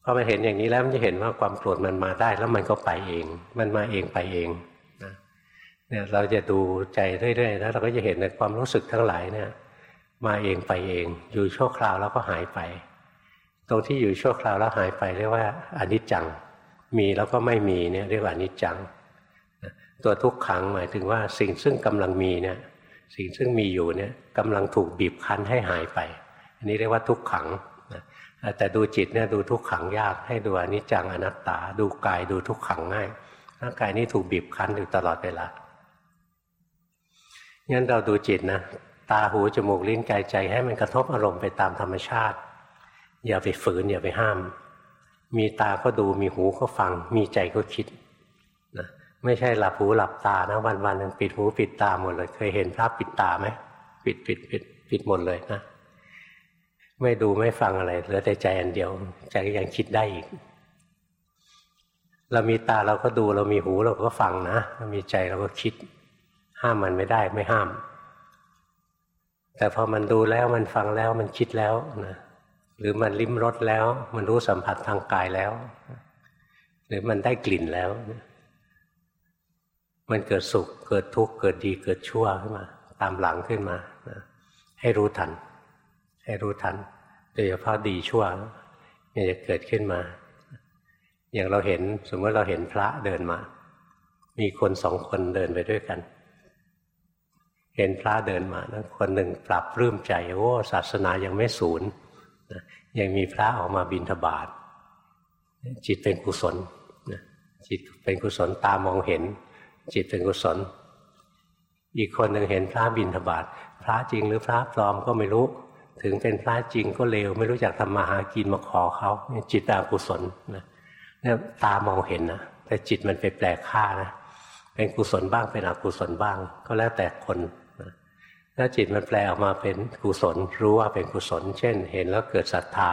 พอมันเห็นอย่างนี้แล้วมันจะเห็นว่าความโกรธมันมาได้แล้วมันก็ไปเอง มันมาเองไปเองนะเนี่ยเราจะดูใจเรื่อยๆแล้วเราก็จะเห็นในความรู้สึกทั้งหลายเนี่ย มาเองไปเอง อยู่ชั่วคราวแล้วก็หายไป ตรงที่อยู่ชั่วคราวแล้วหายไปเรียกว่าอนิจจัง มีแล้วก็ไม่มีเนี่ยเรียกว่าอนิจจัง ตัวทุกขังหมายถึงว่าสิ่งซึ่งกำลังมีเนี่ยสิ่งซึ่งมีอยู่เนี่ยกำลังถูกบีบคั้นให้หายไป อันนี้เรียกว่าทุกขังแต่ดูจิตเนี่ยดูทุกขังยากให้ดูอนิจจังอนัตตา ดูกายดูทุกขังง่ายร่างกายนี้ถูกบีบคั้นอยู่ตลอดเวลางั้นเราดูจิตนะ ตาหูจมูกลิ้นกายใจให้มันกระทบอารมณ์ไปตามธรรมชาติ อย่าไปฝืนอย่าไปห้าม มีตาก็ดูมีหูก็ฟัง มีใจก็คิดนะไม่ใช่หลับหูหลับตานะวันวันนึงปิดหูปิดตาหมดเลย เคยเห็นพระปิดตาไหมปิดปิดปิดปิดหมดเลยนะไม่ดูไม่ฟังอะไรเหลือแต่ใจอันเดียวใจก็ยังคิดได้อีก เรามีตาเราก็ดูเรามีหูเราก็ฟังนะเรามีใจเราก็คิด ห้ามมันไม่ได้ไม่ห้าม แต่พอมันดูแล้วมันฟังแล้วมันคิดแล้วนะหรือมันลิ้มรสแล้ว มันรู้สัมผัสทางกายแล้ว หรือมันได้กลิ่นแล้ว มันเกิดสุขเกิดทุกข์เกิดดีเกิดชั่วขึ้นมา ตามหลังขึ้นมาให้รู้ทัน ให้รู้ทันโดยเฉพาะดีชั่วมันจะเกิดขึ้นมา อย่างเราเห็นสมมติเราเห็นพระเดินมา มีคนสองคนเดินไปด้วยกัน เห็นพระเดินมานะคนหนึ่งปรับรื้มใจโอ้ศาสนายังไม่สูญยังมีพระออกมาบินทบาทจิตเป็นกุศลจิตเป็นกุศลตามองเห็น จิตเป็นกุศล อีกคนหนึ่งเห็นพระบินทบาทพระจริงหรือพระปลอมก็ไม่รู้ ถึงเป็นพระจริงก็เลวไม่รู้จักทำมาหากินมาขอเขาจิตอกุศลนะเนี่ยตามองเห็นนะแต่จิตมันไปแปลค่านะเป็นกุศลบ้างเป็นอกุศลบ้าง ก็แล้วแต่คน ถ้าจิตมันแปลออกมาเป็นกุศล รู้ว่าเป็นกุศล เช่น เห็นแล้วเกิดศรัทธา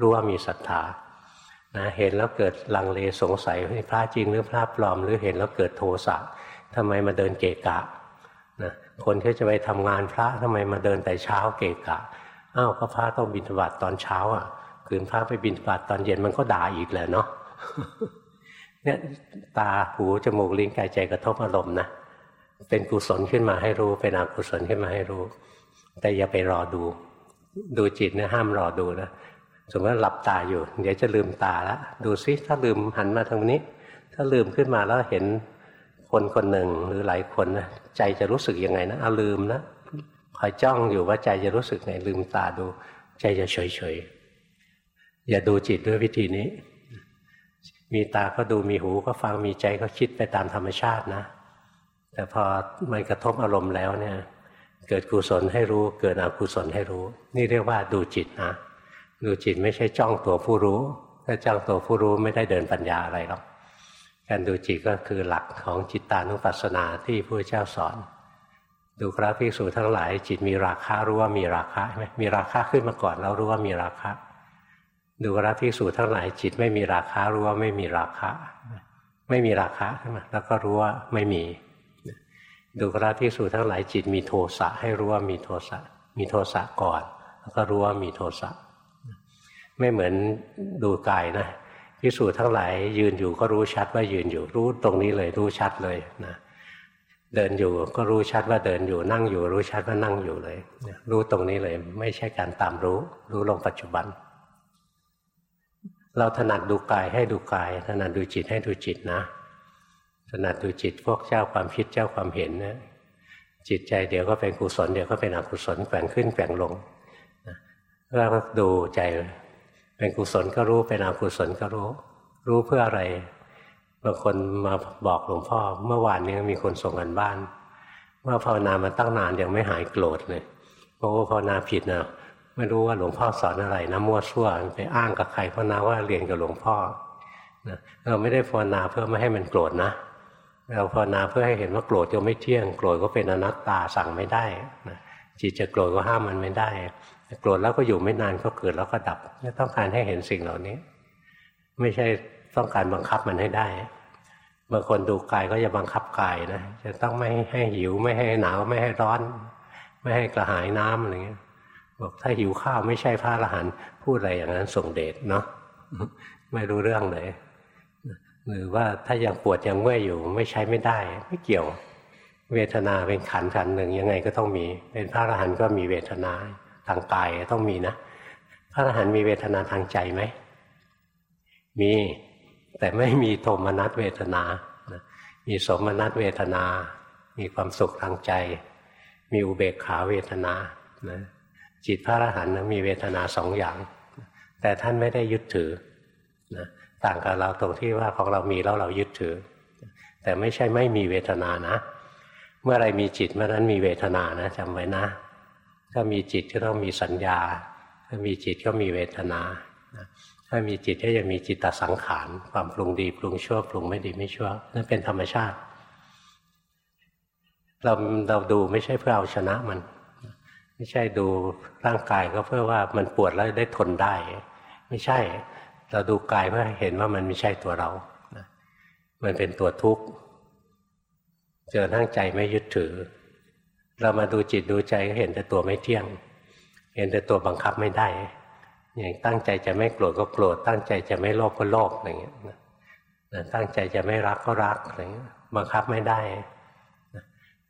รู้ว่ามีศรัทธานะเห็นแล้วเกิดลังเลสงสัยพระจริงหรือพระปลอม หรือเห็นแล้วเกิดโทสะทำไมมาเดินเกะกะนะคนที่จะไปทำงานพระทำไมมาเดินแต่เช้าเกะกะอ้าวก็พระต้องบิณฑบาตตอนเช้าอะคืนพระไปบิณฑบาตตอนเย็นมันก็ด่าอีกแหละเนาะเนี่ยตาหูจมูกลิ้นกายใจกระทบอารมณ์นะ เป็นกุศลขึ้นมาให้รู้ เป็นอกุศลขึ้นมาให้รู้ แต่อย่าไปรอดู ดูจิตเนี่ยห้ามรอดูนะสมมติว่าหลับตาอยู่ เดี๋ยวจะลืมตาแล้วดูซิถ้าลืมหันมาทางนี้ ถ้าลืมขึ้นมาแล้วเห็นคนคนหนึ่งหรือหลายคนนะใจจะรู้สึกยังไงนะเอาลืมนะคอยจ้องอยู่ว่าใจจะรู้สึกไงลืมตาดู ใจจะเฉยเฉยอย่าดูจิตด้วยวิธีนี้ มีตาก็ดูมีหูก็ฟังมีใจก็คิดไปตามธรรมชาตินะ แต่พอมันกระทบอารมณ์แล้วเนี่ย เกิดกุศลให้รู้ เกิดอกุศลให้รู้ นี่เรียกว่าดูจิตนะดูจิตไม่ใช่จ้องตัวผู้รู้ ถ้าจ้องตัวผู้รู้ไม่ได้เดินปัญญาอะไรหรอกการดูจิตก็คือหลักของจิตตานุปัสสนาที่พระเจ้าสอน ดูพระภิกษุทั้งหลาย จิตมีราคะรู้ว่ามีราคะไหมมีราคะขึ้นมาก่อนแล้วรู้ว่ามีราคะ ดูพระภิกษุทั้งหลาย จิตไม่มีราคะรู้ว่าไม่มีราคะ ไม่มีราคะขึ้นมาแล้วก็รู้ว่าไม่มี ดูพระภิกษุทั้งหลายจิตมีโทสะให้รู้ว่ามีโทสะมีโทสะก่อน แล้วก็รู้ว่ามีโทสะไม่เหมือนดูกายนะพิสูจน์ทั้งหลายยืนอยู่ก็รู้ชัดว่ายืนอยู่รู้ตรงนี้เลยรู้ชัดเลยนะเดินอยู่ก็รู้ชัดว่าเดินอยู่นั่งอยู่ รู้ชัดว่านั่งอยู่เลย รู้ตรงนี้เลย ไม่ใช่การตามรู้ รู้ลงปัจจุบัน เราถนัดดูกายให้ดูกาย ถนัดดูจิตให้ดูจิตนะ ถนัดดูจิตพวกเจ้าความคิดเจ้าความเห็นนะ จิตใจเดี๋ยวก็เป็นกุศลเดี๋ยวก็เป็นอกุศลแกว่งขึ้นแกว่งลงแล้วก็ดูใจ เป็นกุศลก็รู้เป็นอกุศลก็รู้ รู้เพื่ออะไรบางคนมาบอกหลวงพ่อ เมื่อวานนี้มีคนส่งกันบ้านว่าภาวนามาตั้งนานยังไม่หายโกรธเลยเพราะว่าภาวนาผิดนะไม่รู้ว่าหลวงพ่อสอนอะไรนะมั่วซั่วไปอ้างกับใครภาวนาว่าเรียนกับหลวงพ่อเราไม่ได้ภาวนาเพื่อไม่ให้มันโกรธนะ เราภาวนาเพื่อให้เห็นว่าโกรธยังไม่เที่ยง โกรธก็เป็นอนัตตาสั่งไม่ได้นะจิตจะโกรธก็ห้ามมันไม่ได้ โกรธแล้วก็อยู่ไม่นานก็เกิดแล้วก็ดับไม่ต้องการให้เห็นสิ่งเหล่านี้ ไม่ใช่ต้องการบังคับมันให้ได้บางคนดูกายก็จะบังคับกายนะจะต้องไม่ให้หิวไม่ให้หนาวไม่ให้ร้อน ไม่ให้กระหายน้ำอะไรเงี้ยบอกถ้าหิวข้าวไม่ใช่พระอรหันต์พูดอะไรอย่างนั้นส่งเดชเนาะไม่รู้เรื่องเลย หรือว่าถ้ายังปวดยังเมื่อยอยู่ไม่ใช้ไม่ได้ ไม่เกี่ยว เวทนาเป็นขันขันหนึ่งยังไงก็ต้องมี เป็นพระอรหันต์ก็มีเวทนาทางกายต้องมีนะ พระอรหันต์มีเวทนาทางใจไหมมี แต่ไม่มีโทมนัสเวทนา มีสมนัสเวทนา มีความสุขทางใจ มีอุเบกขาเวทนานะจิตพระอรหันต์มีเวทนาสองอย่าง แต่ท่านไม่ได้ยึดถือนะ ต่างกับเราตรงที่ว่าของเรามีแล้วเรายึดถือ แต่ไม่ใช่ไม่มีเวทนานะ เมื่อไรมีจิตเมื่อนั้นมีเวทนานะจำไว้นะ ถ้ามีจิตก็ต้องมีสัญญา ถ้ามีจิตก็มีเวทนา ถ้ามีจิตก็จะมีจิตตสังขาร ความปรุงดีปรุงชั่วปรุงไม่ดีไม่ชั่วนั่นเป็นธรรมชาติ เราเราดูไม่ใช่เพื่อเอาชนะมัน ไม่ใช่ดูร่างกายก็เพื่อว่ามันปวดแล้วได้ทนได้ ไม่ใช่ เราดูกายเพื่อเห็นว่ามันไม่ใช่ตัวเรามันเป็นตัวทุกข์เจอทั้งใจไม่ยึดถือ เรามาดูจิตดูใจก็เห็นแต่ตัวไม่เที่ยง เห็นแต่ตัวบังคับไม่ได้ อย่างตั้งใจจะไม่โกรธก็โกรธ ตั้งใจจะไม่โลภก็โลภอะไรเงี้ยตั้งใจจะไม่รักก็รักอะไรเงี้ยบังคับไม่ได้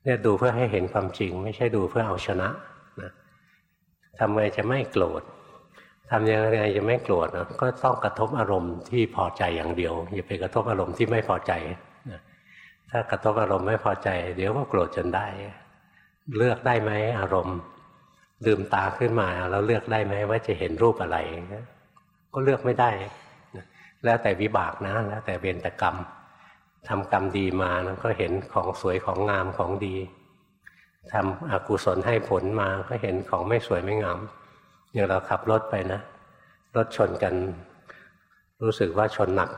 เนี่ยดูเพื่อให้เห็นความจริง ไม่ใช่ดูเพื่อเอาชนะนะทำไงจะไม่โกรธ ทำยังไงจะไม่โกรธนะก็ต้องกระทบอารมณ์ที่พอใจอย่างเดียว อย่าไปกระทบอารมณ์ที่ไม่พอใจถ้ากระทบอารมณ์ไม่พอใจ เดี๋ยวก็โกรธจนได้ เลือกได้ไหมอารมณ์ลืมตาขึ้นมาแล้วเลือกได้ไหมว่าจะเห็นรูปอะไรก็เลือกไม่ได้ แล้วแต่วิบากนะ แล้วแต่เวรตกรรมทำกรรมดีมาก็เห็นของสวยของงามของดีทำอกุศลให้ผลมาก็เห็นของไม่สวยไม่งาม อย่างเราขับรถไปนะ รถชนกัน รู้สึกว่าชนหนัก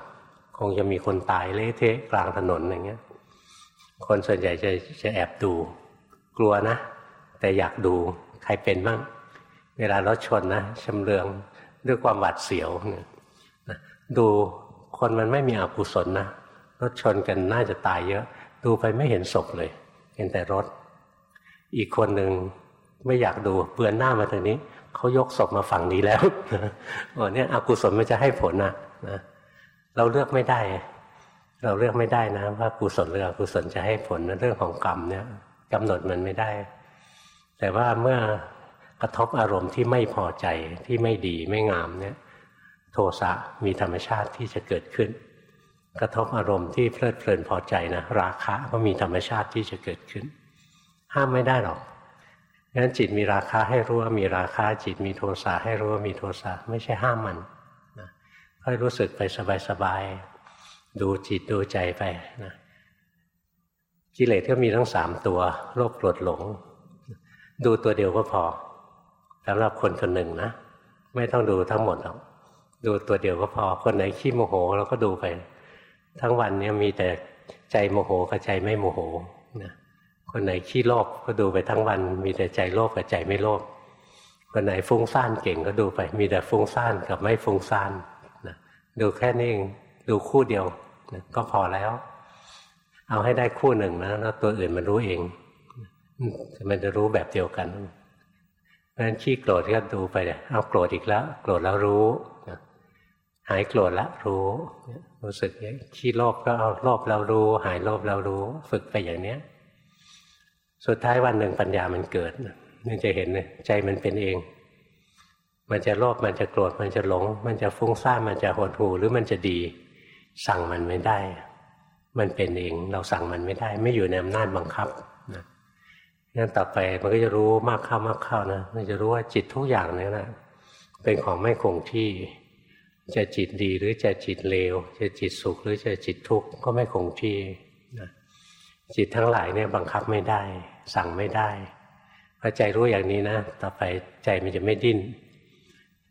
คงจะมีคนตายเละเทะกลางถนนอย่างเงี้ย คนส่วนใหญ่จะจะแอบดู กลัวนะ แต่อยากดูใครเป็นบ้าง เวลารถชนนะชำเลืองด้วยความหวาดเสียวเนี่ยดูคนมันไม่มีอกุศลนะรถชนกันน่าจะตายเยอะ ดูไปไม่เห็นศพเลย เห็นแต่รถ อีกคนหนึ่งไม่อยากดูเปือนหน้ามาทางนี้ เขายกศพมาฝั่งนี้แล้วโอ้เนี่ยอกุศลมันจะให้ผลนะนะเราเลือกไม่ได้ เราเลือกไม่ได้นะว่ากุศลหรืออกุศลจะให้ผลเรื่องของกรรมเนี่ยกำหนดมันไม่ได้ แต่ว่าเมื่อกระทบอารมณ์ที่ไม่พอใจที่ไม่ดีไม่งามเนี่ย โทสะมีธรรมชาติที่จะเกิดขึ้น กระทบอารมณ์ที่เพลิดเพลินพอใจนะราคะก็มีธรรมชาติที่จะเกิดขึ้น ห้ามไม่ได้หรอก งั้นจิตมีราคาให้รู้ว่ามีราคาจิตมีโทสะให้รู้ว่ามีโทสะไม่ใช่ห้ามมันนะค่อยรู้สึกไปสบายๆดูจิตดูใจไปนะกิเลสก็มีทั้งสามตัว โลภโกรธหลง ดูตัวเดียวก็พอสำหรับคนคนหนึ่งนะไม่ต้องดูทั้งหมดหรอกดูตัวเดียวก็พอ คนไหนขี้โมโหเราก็ดูไป ทั้งวันนี้มีแต่ใจโมโหกับใจไม่โมโหนะ คนไหนขี้โลภก็ดูไปทั้งวัน มีแต่ใจโลภกับใจไม่โลภคนไหนฟุ้งซ่านเก่งก็ดูไป มีแต่ฟุ้งซ่านกับไม่ฟุ้งซ่านนะดูแค่นี้เองดูคู่เดียวนะก็พอแล้ว เอาให้ได้คู่หนึ่งนะแล้วตัวอื่นมันรู้เองมันจะรู้แบบเดียวกันเพราะฉะนั้นขี้โกรธก็ดูไปเลยเอาโกรธอีกแล้ว โกรธแล้วรู้หายโกรธแล้วรู้รู้สึกขี้โลภก็เอาโลภแล้วรู้ หายโลภแล้วรู้ ฝึกไปอย่างเนี้ย สุดท้ายวันหนึ่งปัญญามันเกิดมันจะเห็นเลยใจมันเป็นเอง มันจะโลภมันจะโกรธมันจะหลง มันจะฟุ้งซ่านมันจะหดหู่หรือมันจะดี สั่งมันไม่ได้ มันเป็นเองเราสั่งมันไม่ได้ ไม่อยู่ในอำนาจบังคับนะงั้นต่อไปมันก็จะรู้มากเข้ามากเข้านะมันจะรู้ว่าจิตทุกอย่างเนี่ยนะเป็นของไม่คงที่จะจิตดีหรือจะจิตเลว จะจิตสุขหรือจะจิตทุกข์ก็ไม่คงที่ จิตทั้งหลายเนี่ยบังคับไม่ได้ สั่งไม่ได้พอใจรู้อย่างนี้นะ ต่อไปใจมันจะไม่ดิ้น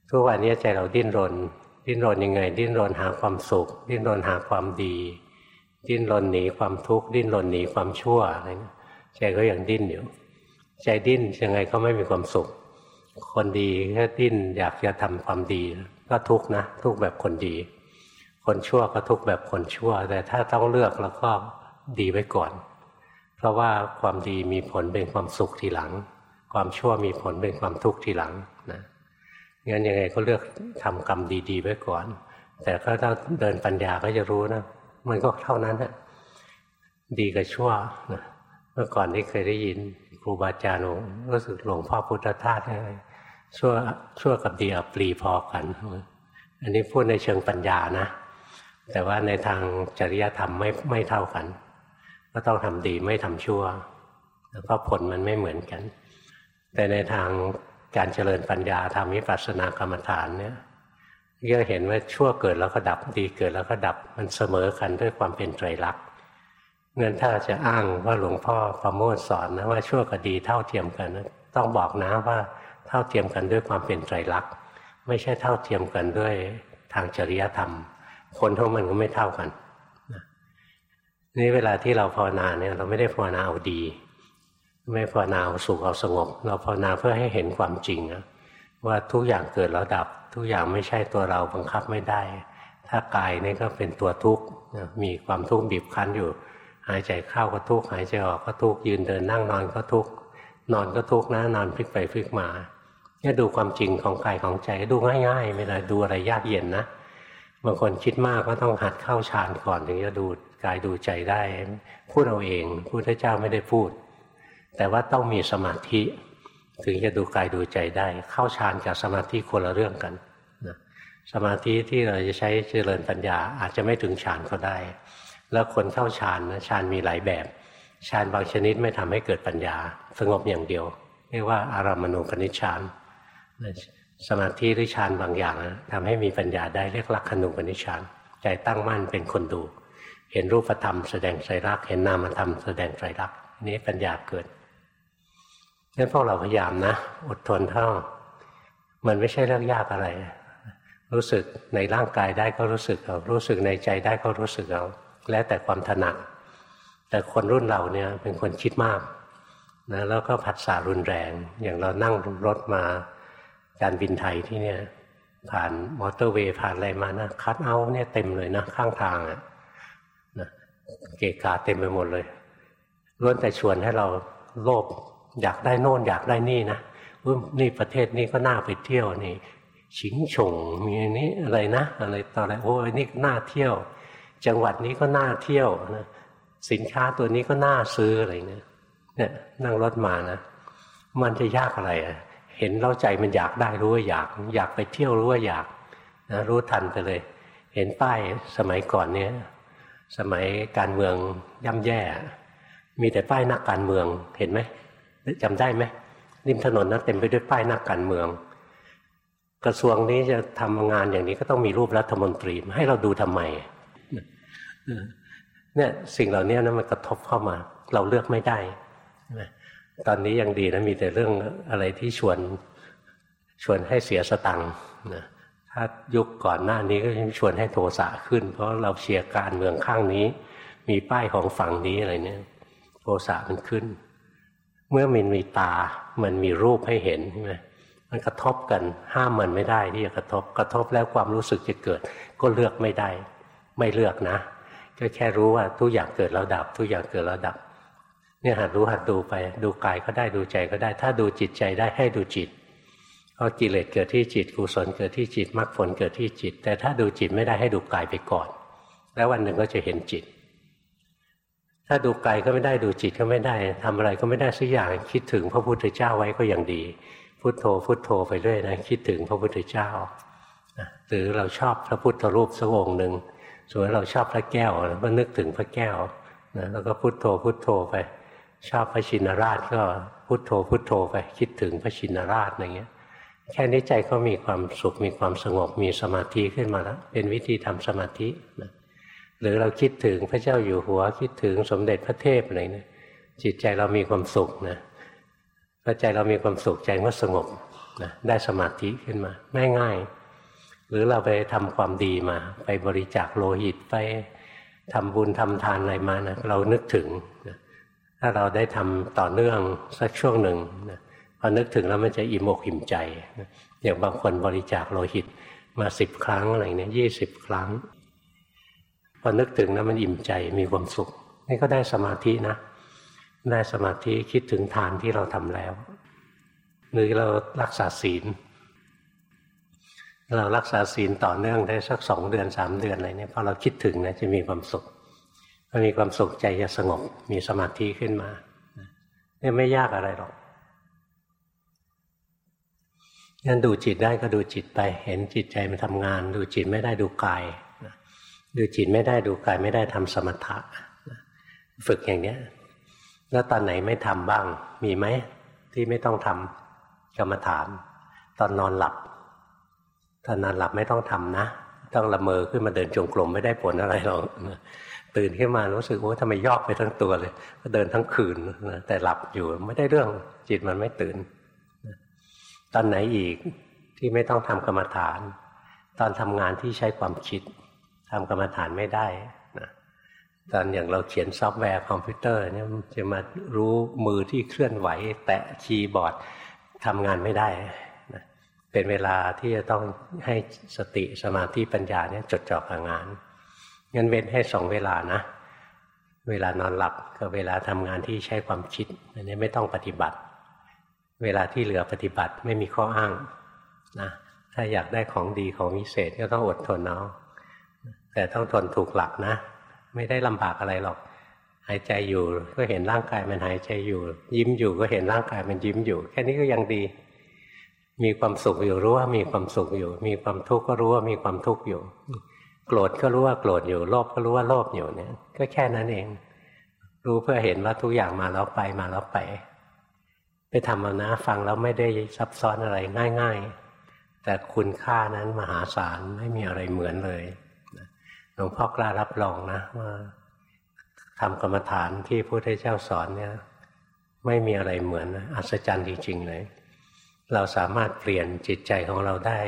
ทุกวันนี้ใจเราดิ้นรน ดิ้นรนยังไง ดิ้นรนหาความสุข ดิ้นรนหาความดี ดิ้นรนหนีความทุกข์ ดิ้นรนหนีความชั่วอะไรนะใจก็ยังดิ้นอยู่ ใจดิ้นยังไงก็ไม่มีความสุข คนดีถ้าดิ้นอยากจะทำความดี ก็ทุกข์นะ ทุกข์แบบคนดี คนชั่วก็ทุกข์แบบคนชั่ว แต่ถ้าต้องเลือกแล้วก็ดีไว้ก่อน เพราะว่าความดีมีผลเป็นความสุขทีหลัง ความชั่วมีผลเป็นความทุกข์ทีหลังนะงั้นยังไงก็เลือกทำกรรมดี ๆ ไว้ก่อน แต่ก็ถ้าเดินปัญญาก็จะรู้นะมันก็เท่านั้นแหะดีกับชั่วนะเมื่อก่อนที่เคยได้ยินครูบาอาจารย์รู้สึกหลวงพ่อพุทธทาสอะไรชั่วชั่วกับดีอัปรีพอกัน อันนี้พูดในเชิงปัญญานะ แต่ว่าในทางจริยธรรมไม่ไม่เท่ากัน ก็ต้องทำดีไม่ทำชั่ว แล้วก็ผลมันไม่เหมือนกัน แต่ในทางการเจริญปัญญาทำวิปัสสนากรรมฐานเนี่ยก็เห็นว่าชั่วเกิดแล้วก็ดับดีเกิดแล้วก็ดับมันเสมอกันด้วยความเป็นไตรลักษณ์เงินถ้าจะอ้างว่าหลวงพ่อประโมทสอนนะว่าชั่วกับดีเท่าเทียมกันต้องบอกนะว่าเท่าเทียมกันด้วยความเป็นไตรลักษณ์ไม่ใช่เท่าเทียมกันด้วยทางจริยธรรม คนทั้งมันก็ไม่เท่ากัน นี่เวลาที่เราภาวนาเนี่ยเราไม่ได้ภาวนาเอาดี ไม่ภาวนาเอาสุขเอาสงบ เราภาวนาเพื่อให้เห็นความจริงนะว่าทุกอย่างเกิดแล้วดับ ทุกอย่างไม่ใช่ตัวเราบังคับไม่ได้ ถ้ากายนี่ก็เป็นตัวทุกข์มีความทุกข์บีบคั้นอยู่ หายใจเข้าก็ทุกข์หายใจออกก็ทุกข์ยืนเดินนั่งนอนก็ทุกข์นอนก็ทุกข์นะนอนพลิกไปพลิกมาเนี่ยดูความจริงของกายของใจดูง่ายๆไม่ได้ดูอะไรยากเย็นนะ บางคนคิดมากก็ต้องหัดเข้าฌานก่อนถึงจะดูกายดูใจได้ พูดเอาเองพุทธเจ้าไม่ได้พูด แต่ว่าต้องมีสมาธิ ถึงจะดูกายดูใจได้ เข้าฌานกับสมาธิคนละเรื่องกันนะสมาธิที่เราจะใช้เจริญปัญญาอาจจะไม่ถึงฌานก็ได้ แล้วคนเข้าฌานนะฌานมีหลายแบบฌานบางชนิดไม่ทำให้เกิดปัญญา สงบอย่างเดียว เรียกว่าอารามณูปนิชฌาน สมาธิหรือฌานบางอย่างทำให้มีปัญญาได้เรียกลักขณูปนิชฌานใจตั้งมั่นเป็นคนดู เห็นรูปธรรมแสดงไตรลักษณ์เห็นนามธรรมแสดงไตรลักษณ์นี้ปัญญาเกิดงั้นพวกเราพยายามนะ อดทนเท่า มันไม่ใช่เรื่องยากอะไร รู้สึกในร่างกายได้ก็รู้สึกเอารู้สึกในใจได้ก็รู้สึกเอาแล้วแต่ความถนัดแต่คนรุ่นเราเนี่ยเป็นคนคิดมากนะแล้วก็ผัสสะรุนแรง อย่างเรานั่งรถมา การบินไทยที่เนี่ยผ่านมอเตอร์เวย์ผ่านอะไรมานะคัดเอาเนี่ยเต็มเลยนะข้างทางอะ่ะนะเกกาเต็มไปหมดเลยล้วนแต่ชวนให้เราโลภอยากได้โน่นอยากได้นี่นะนี่ประเทศนี้ก็น่าไปเที่ยวนี่ ชิงชงมีนี้อะไรนะอะไรต่ออะไรโอ้ยนี่น่าเที่ยว จังหวัดนี้ก็น่าเที่ยวนะสินค้าตัวนี้ก็น่าซื้ออะไรเนี่ยเนี่ยนั่งรถมานะมันจะยากอะไรอะ เห็นเล่าใจมันอยากได้รู้ว่าอยาก อยากไปเที่ยวรู้ว่าอยากนะรู้ทันไปเลย เห็นป้ายสมัยก่อนเนี้ยสมัยการเมืองย่ำแย่ มีแต่ป้ายนักการเมืองเห็นไหมจำได้ไหมริมถนนนะเต็มไปด้วยป้ายนักการเมือง กระทรวงนี้จะทำงานอย่างนี้ก็ต้องมีรูปรัฐมนตรีให้เราดูทำไมเนี่ยสิ่งเหล่านี้นะมันกระทบเข้ามา เราเลือกไม่ได้ ตอนนี้ยังดีนะมีแต่เรื่องอะไรที่ชวนชวนให้เสียสตังค์นะถ้ายุคก่อนหน้านี้ก็ชวนให้โทสะขึ้น เพราะเราเชียร์การเมืองข้างนี้ มีป้ายของฝั่งนี้อะไรเนี่ยโทสะมันขึ้น เมื่อมันมีตามันมีรูปให้เห็นใช่ไหมมันกระทบกันห้ามมันไม่ได้ที่จะกระทบกระทบแล้วความรู้สึกจะเกิด ก็เลือกไม่ได้ ไม่เลือกนะ ก็แค่รู้ว่าทุกอย่างเกิดแล้วดับ ทุกอย่างเกิดแล้วดับ เนี่ยหัดรู้หัดดูไป ดูกายก็ได้ดูใจก็ได้ ถ้าดูจิตใจได้ให้ดูจิตเพราะกิเลสเกิดที่จิตกุศลเกิดที่จิตมรรคผลเกิดที่จิต แต่ถ้าดูจิตไม่ได้ให้ดูกายไปก่อน แล้ววันหนึ่งก็จะเห็นจิต ถ้าดูกายก็ไม่ได้ดูจิตก็ไม่ได้ทำอะไรก็ไม่ได้สักอย่างคิดถึงพระพุทธเจ้าไว้ก็ยังดี พุทโธพุทโธไปเรื่อยนะคิดถึงพระพุทธเจ้าหรือเราชอบพระพุทธรูปสักองค์หนึ่งส่วนเราชอบพระแก้วก็นึกถึงพระแก้วนะแล้วก็พุทโธพุทโธไป ชอบพระชินราชก็พุทโธพุทโธไปคิดถึงพระชินราชอะไรเงี้ย แค่นี้ใจก็มีความสุขมีความสงบมีสมาธิขึ้นมาแล้ว เป็นวิธีทำสมาธินะหรือเราคิดถึงพระเจ้าอยู่หัวคิดถึงสมเด็จพระเทพอะไรเนี่ยจิตใจเรามีความสุขนะพอใจเรามีความสุขใจก็สงบนะได้สมาธิขึ้นมาง่ายๆหรือเราไปทำความดีมา ไปบริจาคโลหิตไปทำบุญทำทานอะไรมานะเรานึกถึงนะ ถ้าเราได้ทำต่อเนื่องสักช่วงหนึ่งนะพอนึกถึงแล้วมันจะอิ่มอกอิ่มใจ อย่างบางคนบริจาคโลหิตมาสิบครั้งอะไรเนี่ยยี่สิบครั้ง พอนึกถึงแล้วมันอิ่มใจมีความสุข นี่ก็ได้สมาธินะ ได้สมาธิคิดถึงทานที่เราทำแล้วหรือเรารักษาศีล เรารักษาศีลต่อเนื่องได้สักสองเดือนสามเดือนอะไรเนี่ยพอเราคิดถึงนะจะมีความสุข พอมีความสุขใจจะสงบมีสมาธิขึ้นมาเนี่ยไม่ยากอะไรหรอกงั้นดูจิตได้ก็ดูจิตไป เห็นจิตใจมันทำงาน ดูจิตไม่ได้ดูกายดูจิตไม่ได้ดูกายไม่ได้ทำสมถะฝึกอย่างเนี้ย แล้วตอนไหนไม่ทำบ้าง มีไหมที่ไม่ต้องทำกรรมฐาน ตอนนอนหลับ ตอนนอนหลับไม่ต้องทำนะ ต้องละเมอขึ้นมาเดินจงกรมไม่ได้ผลอะไรหรอก ตื่นขึ้นมารู้สึกโอ้ทำไมยอกไปทั้งตัวเลยก็เดินทั้งคืนนะแต่หลับอยู่ไม่ได้เรื่องจิตมันไม่ตื่น ตอนไหนอีกที่ไม่ต้องทำกรรมฐาน ตอนทำงานที่ใช้ความคิดทำกรรมฐานไม่ได้นะตอนอย่างเราเขียนซอฟต์แวร์คอมพิวเตอร์เนี่ยจะมารู้มือที่เคลื่อนไหว แตะคีย์บอร์ดทำงานไม่ได้นะเป็นเวลาที่จะต้องให้สติสมาธิปัญญาเนี่ยจดจ่อกับงาน งั้นเว้นให้สองเวลานะ เวลานอนหลับกับเวลาทำงานที่ใช้ความคิดอันนี้ไม่ต้องปฏิบัติ เวลาที่เหลือปฏิบัติไม่มีข้ออ้างนะถ้าอยากได้ของดีของวิเศษก็ต้องอดทนเอาแต่ต้องทนถูกหลักนะ ไม่ได้ลำบากอะไรหรอก หายใจอยู่ก็เห็นร่างกายมันหายใจอยู่ ยิ้มอยู่ก็เห็นร่างกายมันยิ้มอยู่ แค่นี้ก็ยังดี มีความสุขอยู่รู้ว่ามีความสุขอยู่ มีความทุกข์ก็รู้ว่ามีความทุกข์อยู่ โกรธก็รู้ว่าโกรธอยู่โลภก็รู้ว่าโลภอยู่เนี่ย ก็แค่นั้นเอง รู้เพื่อเห็นว่าทุกอย่างมาแล้วไปมาแล้วไป ไปทำเอานะฟังแล้วไม่ได้ซับซ้อนอะไรง่าย ๆ แต่คุณค่านั้นมหาศาลไม่มีอะไรเหมือนเลยหลวงพ่อกล้ารับรองนะว่าทำกรรมฐานที่พระพุทธเจ้าสอนเนี่ย ไม่มีอะไรเหมือนอัศจรรย์จริงๆเลย เราสามารถเปลี่ยนจิตใจของเราได้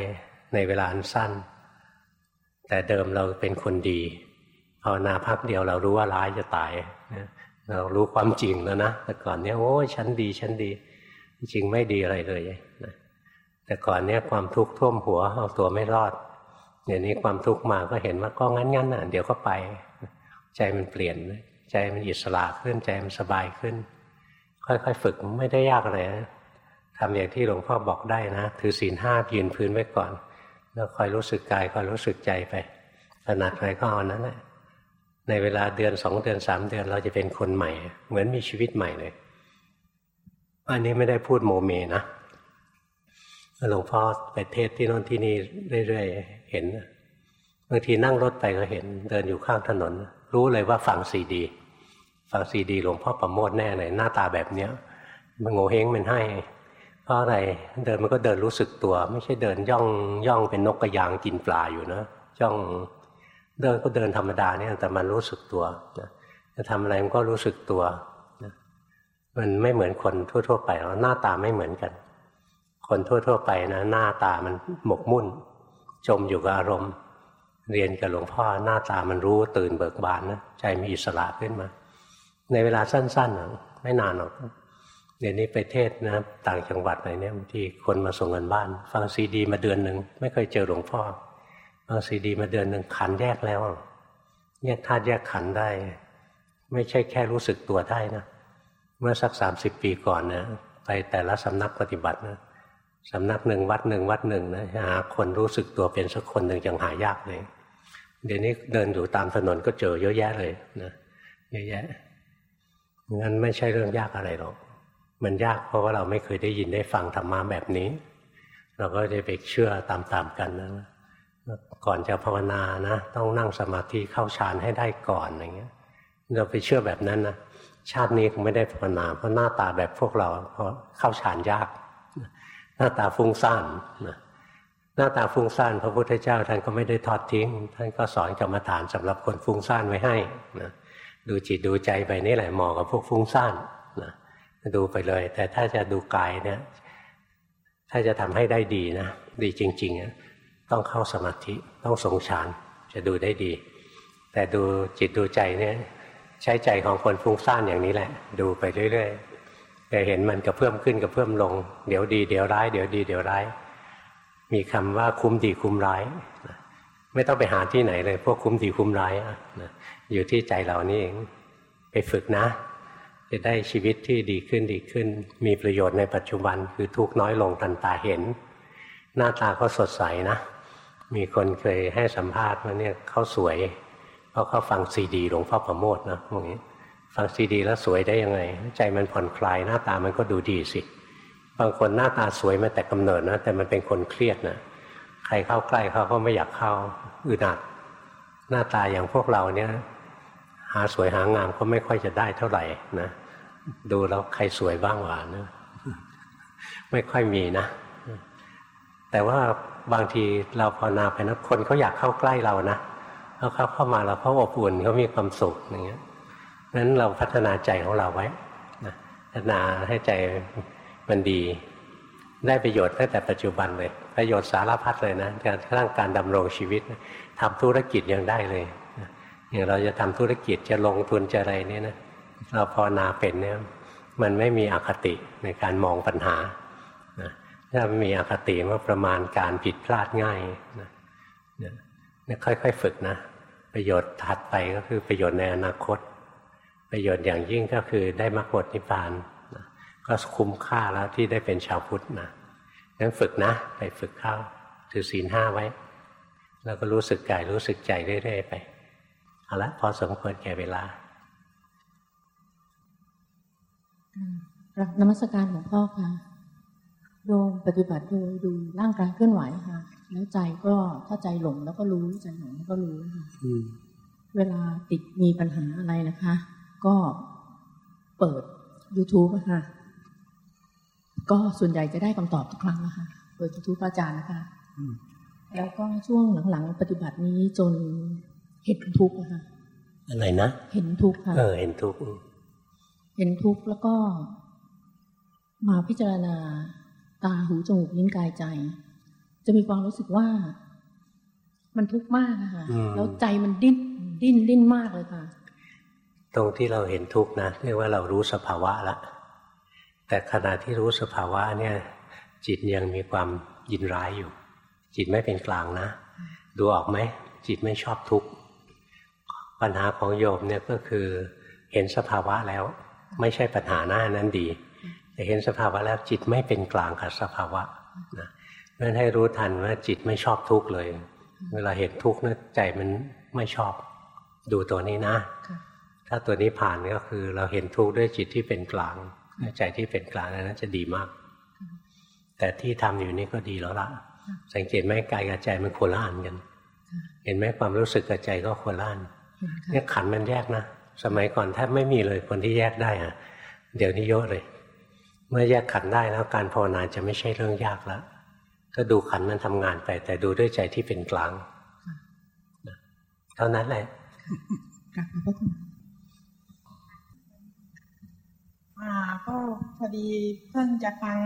ในเวลาอันสั้น แต่เดิมเราเป็นคนดีภาวนาพักเดียวเรารู้ว่าร้ายจะตายเรารู้ความจริงแล้วนะแต่ก่อนเนี้ยโอ้ฉันดีฉันดี จริงไม่ดีอะไรเลยนะแต่ก่อนเนี้ยความทุกข์ท่วมหัวเอาตัวไม่รอดเดี๋ยวนี้ความทุกข์มาก็เห็นว่าก็งั้นงั้นน่ะเดี๋ยวก็ไป ใจมันเปลี่ยนใจมันอิสระขึ้นใจมันสบายขึ้น ค่อยๆฝึกไม่ได้ยากอะไรนะทำอย่างที่หลวงพ่อบอกได้นะ ถือศีลห้ายืนพื้นไว้ก่อน แล้วคอยรู้สึกกายคอยรู้สึกใจไปขนาดไหนก็เอานั้นแหละในเวลาเดือนสองเดือนสามเดือนเราจะเป็นคนใหม่ เหมือนมีชีวิตใหม่เลยอันนี้ไม่ได้พูดโมเมนะหลวงพ่อไปเทศที่โน่นที่นี่เรื่อยๆเห็นบางทีนั่งรถไปก็เห็น เดินอยู่ข้างถนน รู้เลยว่าฟังซีดีฟังซีดีหลวงพ่อประโมทแน่เลยหน้าตาแบบเนี้ยมันโง่เฮงมันให้ เพราะอะไรเดินมันก็เดินรู้สึกตัว ไม่ใช่เดินย่องย่องเป็นนกกระยางกินปลาอยู่นะย่องเดินก็เดินธรรมดาเนี่ยแต่มันรู้สึกตัวนะจะทำอะไรมันก็รู้สึกตัวนะมันไม่เหมือนคนทั่ว ๆ ไปแล้วหน้าตาไม่เหมือนกัน คนทั่ว ๆ ไปนะหน้าตามันหมกมุ่น จมอยู่กับอารมณ์ เรียนกับหลวงพ่อหน้าตามันรู้ตื่นเบิกบานนะใจมีอิสระขึ้นมา ในเวลาสั้นๆไม่นานหรอก เดี๋ยวนี้ไปเทศนะต่างจังหวัดไหนเนี่ยบางทีคนมาส่งเงินบ้าน ฟังซีดี มาเดือนหนึ่งไม่เคยเจอหลวงพ่อเอาซีดี มาเดือนหนึ่งขันแยกแล้วแยกธาตุแยกขันได้ ไม่ใช่แค่รู้สึกตัวได้นะเมื่อสักสามสิบปีก่อนนะไปแต่ละสำนักปฏิบัตินะสำนักหนึ่งวัดหนึ่งวัดหนึ่งนะหาคนรู้สึกตัวเป็นสักคนหนึ่งยังหายากเลยเดี๋ยวนี้เดินอยู่ตามถนนก็เจอเยอะแยะเลยนะเยอะแยะงั้นไม่ใช่เรื่องยากอะไรหรอก มันยากเพราะว่าเราไม่เคยได้ยินได้ฟังธรรมะแบบนี้ เราก็จะไปเชื่อตามๆกันนะก่อนจะภาวนานะต้องนั่งสมาธิเข้าฌานให้ได้ก่อนอย่างเงี้ย เราไปเชื่อแบบนั้นนะชาตินี้คงไม่ได้ภาวนา เพราะหน้าตาแบบพวกเราเพราะเข้าฌานยาก หน้าตาฟุ้งซ่านนะหน้าตาฟุ้งซ่านพระพุทธเจ้าท่านก็ไม่ได้ทอดทิ้ง ท่านก็สอนกรรมฐานสำหรับคนฟุ้งซ่านไว้ให้นะดูจิตดูใจไปนี่แหละเหมาะกับพวกฟุ้งซ่านนะ ดูไปเลย แต่ถ้าจะดูกายเนี่ย ถ้าจะทำให้ได้ดีนะ ดีจริงๆต้องเข้าสมาธิต้องทรงฌานจะดูได้ดี แต่ดูจิตดูใจเนี่ย ใช้ใจของคนฟุ้งซ่านอย่างนี้แหละ ดูไปเรื่อยๆแต่เห็นมันกระเพื่มขึ้นกระเพื่มลง เดี๋ยวดีเดี๋ยวร้ายเดี๋ยวดีเดี๋ยวร้ายมีคำว่าคุ้มดีคุ้มร้ายไม่ต้องไปหาที่ไหนเลย พวกคุ้มดีคุ้มร้ายอยู่ที่ใจเรานี่เองไปฝึกนะ จะได้ชีวิตที่ดีขึ้นดีขึ้น มีประโยชน์ในปัจจุบันคือทุกน้อยลงทันตาเห็น หน้าตาก็สดใสนะ มีคนเคยให้สัมภาษณ์ว่าเนี่ยเขาสวยเพราะเขาฟังซีดีหลวงพ่อประโมทนะพวกนี้ฟังซีดีแล้วสวยได้ยังไง ใจมันผ่อนคลายหน้าตามันก็ดูดีสิ บางคนหน้าตาสวยมาแต่กำเนิดนะ แต่มันเป็นคนเครียดนะใครเข้าใกล้เขาก็ไม่อยากเข้าอึดอัดหน้าตาอย่างพวกเราเนี่ย หาสวยหางามก็ไม่ค่อยจะได้เท่าไหร่นะ ดูแล้วใครสวยบ้างหวานนะไม่ค่อยมีนะ แต่ว่าบางทีเราภาวนาไปนะคนเขาอยากเข้าใกล้เรานะเขาเข้าเข้ามาเราเขาอบอุ่นเขามีความสุขอย่างเงี้ยนั้นเราพัฒนาใจของเราไว้นะพัฒนาให้ใจมันดี ได้ประโยชน์ตั้งแต่ปัจจุบันเลย ประโยชน์สารพัดเลยนะการร่างการดำรงชีวิตทำธุรกิจยังได้เลยอย่างเราจะทำธุรกิจจะลงทุนจะอะไรเนี่ยนะ เราภาวนาเป็นเนี่ยมันไม่มีอคติในการมองปัญหาถ้ามีอคติว่าประมาณการผิดพลาดง่ายนะเนี่ยค่อยๆฝึกนะ ประโยชน์ถัดไปก็คือประโยชน์ในอนาคต ประโยชน์อย่างยิ่งก็คือได้มรรคผลนิพพานก็คุ้มค่าแล้วที่ได้เป็นชาวพุทธนะงั้นฝึกนะ ไปฝึกเข้าถือศีลห้าไว้ แล้วก็รู้สึกกายรู้สึกใจเรื่อยๆไปเอาละพอสมควรแก่เวลา นมัสการหลวงพ่อค่ะโยมปฏิบัติโดยดูร่างกายเคลื่อนไหวค่ะ แล้วใจก็ถ้าใจหลงแล้วก็รู้ใจหลงแล้วก็รู้ค่ะเวลาติดมีปัญหาอะไรนะคะ ก็เปิด YouTube ค่ะ ก็ส่วนใหญ่จะได้คำตอบทุกครั้งนะคะ เปิดยูทูปอาจารย์นะคะ แล้วก็ช่วงหลังๆ ปฏิบัตินี้จนเห็นทุกข์นะคะอะไรนะ เห็นทุกข์ค่ะ เออ เห็นทุกข์ เห็นทุกข์แล้วก็ มาพิจารณาตาหูจมูกลิ้นกายใจ จะมีความรู้สึกว่า มันทุกข์มากนะคะแล้วใจมันดิ้นดิ้นดิ้นมากเลยค่ะ ตรงที่เราเห็นทุกข์นะเรียกว่าเรารู้สภาวะละแต่ขณะที่รู้สภาวะเนี่ย จิตยังมีความยินร้ายอยู่ จิตไม่เป็นกลางนะ ดูออกไหมจิตไม่ชอบทุกข์ปัญหาของโยมเนี่ยก็คือเห็นสภาวะแล้ว ไม่ใช่ปัญหาหน้านั้นดีแต่เห็นสภาวะแล้วจิตไม่เป็นกลางกับสภาวะนะเพราะฉะนั้นให้รู้ทันว่าจิตไม่ชอบทุกข์เลย เวลาเห็นทุกข์นะใจมันไม่ชอบดูตัวนี้นะ ถ้าตัวนี้ผ่านก็คือเราเห็นทุกข์ด้วยจิตที่เป็นกลางใจที่เป็นกลางนั้นจะดีมาก แต่ที่ทำอยู่นี่ก็ดีแล้วละสังเกตไหมกายกับใจมันคนละอันกัน เห็นไหมความรู้สึกกับใจก็คนละอันเนี่ยขันมันแยกนะ สมัยก่อนแทบไม่มีเลยคนที่แยกได้อะเดี๋ยวนี้เยอะเลย เมื่อแยกขันได้แล้วการภาวนาจะไม่ใช่เรื่องยากแล้วก็ดูขันมันทำงานไป แต่ดูด้วยใจที่เป็นกลางเท่านั้นแหละกลับมาพวกคุณอ่าก็พอดีเพิ่งจะฟัง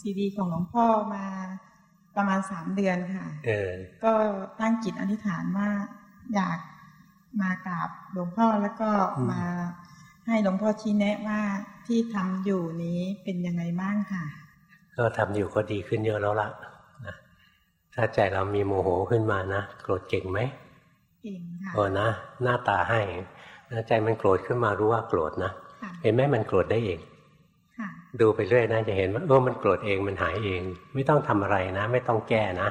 ซีดีของหลวงพ่อมาประมาณสามเดือนค่ะเออก็ตั้งจิตอธิษฐานว่าอยาก มากราบหลวงพ่อแล้วก็มาให้หลวงพ่อชี้แนะว่าที่ทำอยู่นี้เป็นยังไงบ้างค่ะ ก็ทำอยู่ก็ดีขึ้นเยอะแล้วล่ะนะถ้าใจเรามีโมโหขึ้นมานะโกรธเก่งไหมเก่งค่ะโอ้นะหน้าตาให้ใจมันโกรธขึ้นมารู้ว่าโกรธนะเห็นไหมมันโกรธได้เองดูไปเรื่อยนะจะเห็นว่าเออมันโกรธเองมันหายเอง ไม่ต้องทำอะไรนะ ไม่ต้องแก้นะ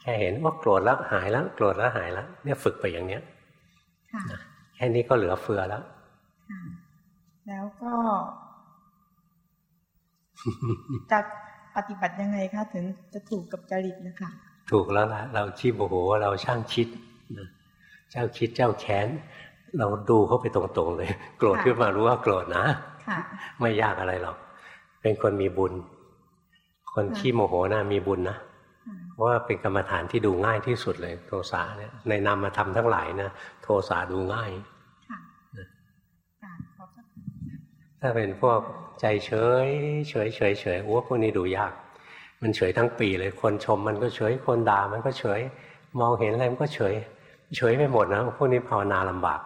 แค่เห็นว่าโกรธแล้วหายแล้วโกรธแล้วหายแล้วเนี่ยฝึกไปอย่างเนี้ย แค่นี้ก็เหลือเฟือแล้วแล้วก็ จะปฏิบัติยังไงคะถึงจะถูกกับจริตนะคะ ถูกแล้วล่ะ เราชี้โมโหเราช่างคิดเจ้าคิดเจ้าแค้นเราดูเข้าไปตรงๆเลย โกรธขึ้นมารู้ว่าโกรธนะไม่ยากอะไรหรอก เป็นคนมีบุญ คนขี้โมโหนะมีบุญนะเพราะว่าเป็นกรรมฐานที่ดูง่ายที่สุดเลยโทสะเนี่ยในนามธรรมทั้งหลายนะโทสะดูง่ายถ้าเป็นพวกใจเฉยเฉยเฉยเฉยโอ้พวกนี้ดูยาก มันเฉยทั้งปีเลย คนชมมันก็เฉย คนด่ามันก็เฉย มองเห็นอะไรมันก็เฉย เฉยไปหมดนะพวกนี้ภาวนาลำบาก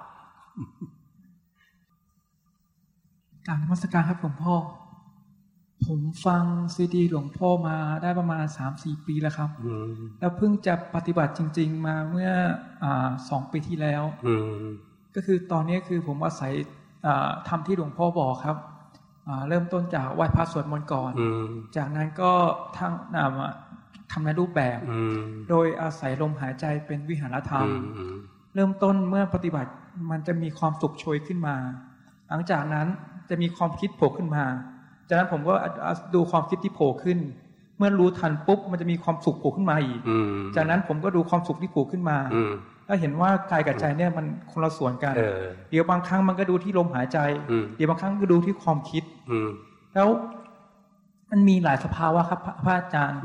การนมัสการครับหลวงพ่อ ผมฟังซีดีหลวงพ่อมาได้ประมาณสามสี่ปีแล้วครับแล้วเพิ่งจะปฏิบัติจริง ๆ มาเมื่ออสองปีที่แล้วก็คือตอนนี้คือผมอาศัยทำที่หลวงพ่อบอกครับเริ่มต้นจากไหว้พระสวดมนต์ก่อน จากนั้นก็ทั้งนทำในรูปแบบ โดยอาศัยลมหายใจเป็นวิหารธรรม เริ่มต้นเมื่อปฏิบัติมันจะมีความสุขโชยขึ้นมา หลังจากนั้นจะมีความคิดโผล่ขึ้นมา จากนั้นผมก็ดูความคิดที่โผล่ขึ้น เมื่อรู้ทันปุ๊บมันจะมีความสุขโผล่ขึ้นมาอีกจากนั้นผมก็ดูความสุขที่โผล่ขึ้นมาถ้าเห็นว่ากายกับใจเนี่ยมันคนละส่วนกันเดี๋ยวบางครั้งมันก็ดูที่ลมหายใจ เดี๋ยวบางครั้งก็ดูที่ความคิดแล้วมันมีหลายสภาวะครับพระอาจารย์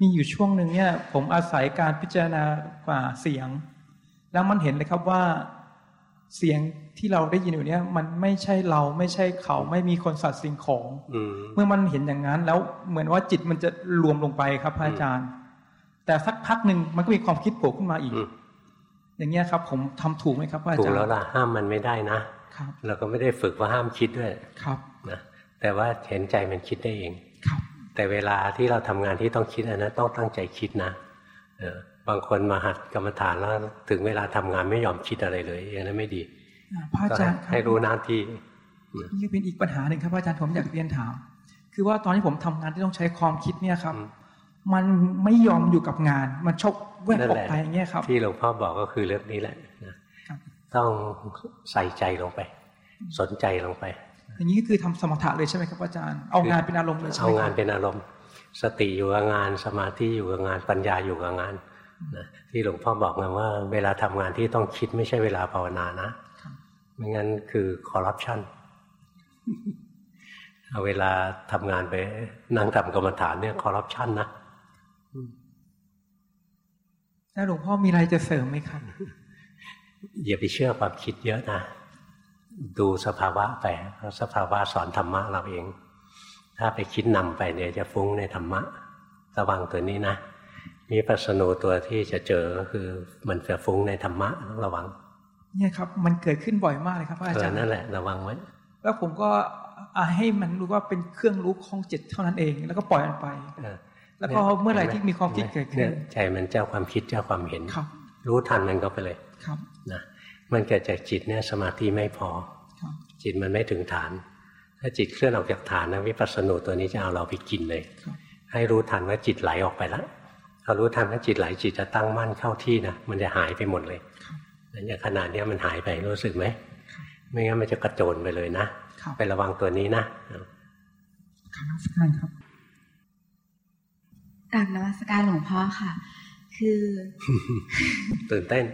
มีอยู่ช่วงหนึ่งเนี่ย ผมอาศัยการพิจารณากว่าเสียง แล้วมันเห็นเลยครับว่าเสียง ที่เราได้ยินอยู่เนี้ยมันไม่ใช่เราไม่ใช่เขาไม่มีคนสัตว์สิ่งของเมื่อมันเห็นอย่างนั้นแล้วเหมือนว่าจิตมันจะรวมลงไปครับพระอาจารย์ แต่สักพักหนึ่งมันก็มีความคิดโผล่ขึ้นมาอีก อย่างเงี้ยครับ ผมทำถูกไหมครับอาจารย์ถูกแล้วล่ะห้ามมันไม่ได้นะครับเราก็ไม่ได้ฝึกว่าห้ามคิดด้วยครับนะแต่ว่าเห็นใจมันคิดได้เองครับ แต่เวลาที่เราทำงานที่ต้องคิดอันนั้นต้องตั้งใจคิดนะเออบางคนมาหัดกรรมฐานแล้วถึงเวลาทำงานไม่ยอมคิดอะไรเลยอย่างนั้นไม่ดี พระอาจารย์ให้รู้หน้าที่นี่เป็นอีกปัญหาหนึ่งครับอาจารย์ผมอยากเรียนถาม คือว่าตอนที่ผมทำงานที่ต้องใช้ความคิดเนี่ยครับ มันไม่ยอมอยู่กับงาน มันชกแวบออกไปอย่างเงี้ยครับ ที่หลวงพ่อบอกก็คือเรื่องนี้แหละนะต้องใส่ใจลงไป สนใจลงไปอย่างนี้คือทำสมถะเลยใช่ไหมครับอาจารย์ เอางานเป็นอารมณ์เลยใช่ไหมเอางานเป็นอารมณ์ สติอยู่กับงานสมาธิอยู่กับงานปัญญาอยู่กับงานนะที่หลวงพ่อบอกไงว่า เวลาทำงานที่ต้องคิดไม่ใช่เวลาภาวนานะ ไม่งั้นคือคอร์รัปชันเอาเวลาทำงานไปนั่งทำกรรมฐานเนี่ยคอร์รัปชันนะแล้วหลวงพ่อมีอะไรจะเสริมไหมครับอย่าไปเชื่อความคิดเยอะนะดูสภาวะไปเพราะสภาวะสอนธรรมะเราเอง ถ้าไปคิดนำไปเนี่ยจะฟุ้งในธรรมะระวังตัวนี้นะมีปัสนูตัวที่จะเจอก็คือมันจะฟุ้งในธรรมะต้องระวัง เนี่ยครับ มันเกิดขึ้นบ่อยมากเลยครับอาจารย์นั่นแหละระวังไว้แล้วผมก็ให้มันรู้ว่าเป็นเครื่องรู้ของจิตเท่านั้นเอง แล้วก็ปล่อยมันไปแล้วก็เมื่อไหร่ที่มีความคิดเกิดขึ้นใจมันเจ้าความคิดเจ้าความเห็นครับ รู้ทันมันก็ไปเลยครับนะมันเกิดจากจิตเนี่ยสมาธิไม่พอครับจิตมันไม่ถึงฐาน ถ้าจิตเคลื่อนออกจากฐานนะวิปัสสนูตัวนี้จะเอาเราไปกินเลยครับให้รู้ทันว่าจิตไหลออกไปแล้วพอรู้ทันว่าจิตไหลจิตจะตั้งมั่นเข้าที่นะมันจะหายไปหมดเลย อย่างขนาดนี้มันหายไปรู้สึกไหม ไม่งั้นมันจะกระโจนไปเลยนะ ไประวังตัวนี้นะครับนักการครับกราบนมัสการหลวงพ่อค่ะ คือ ตื่นเต้น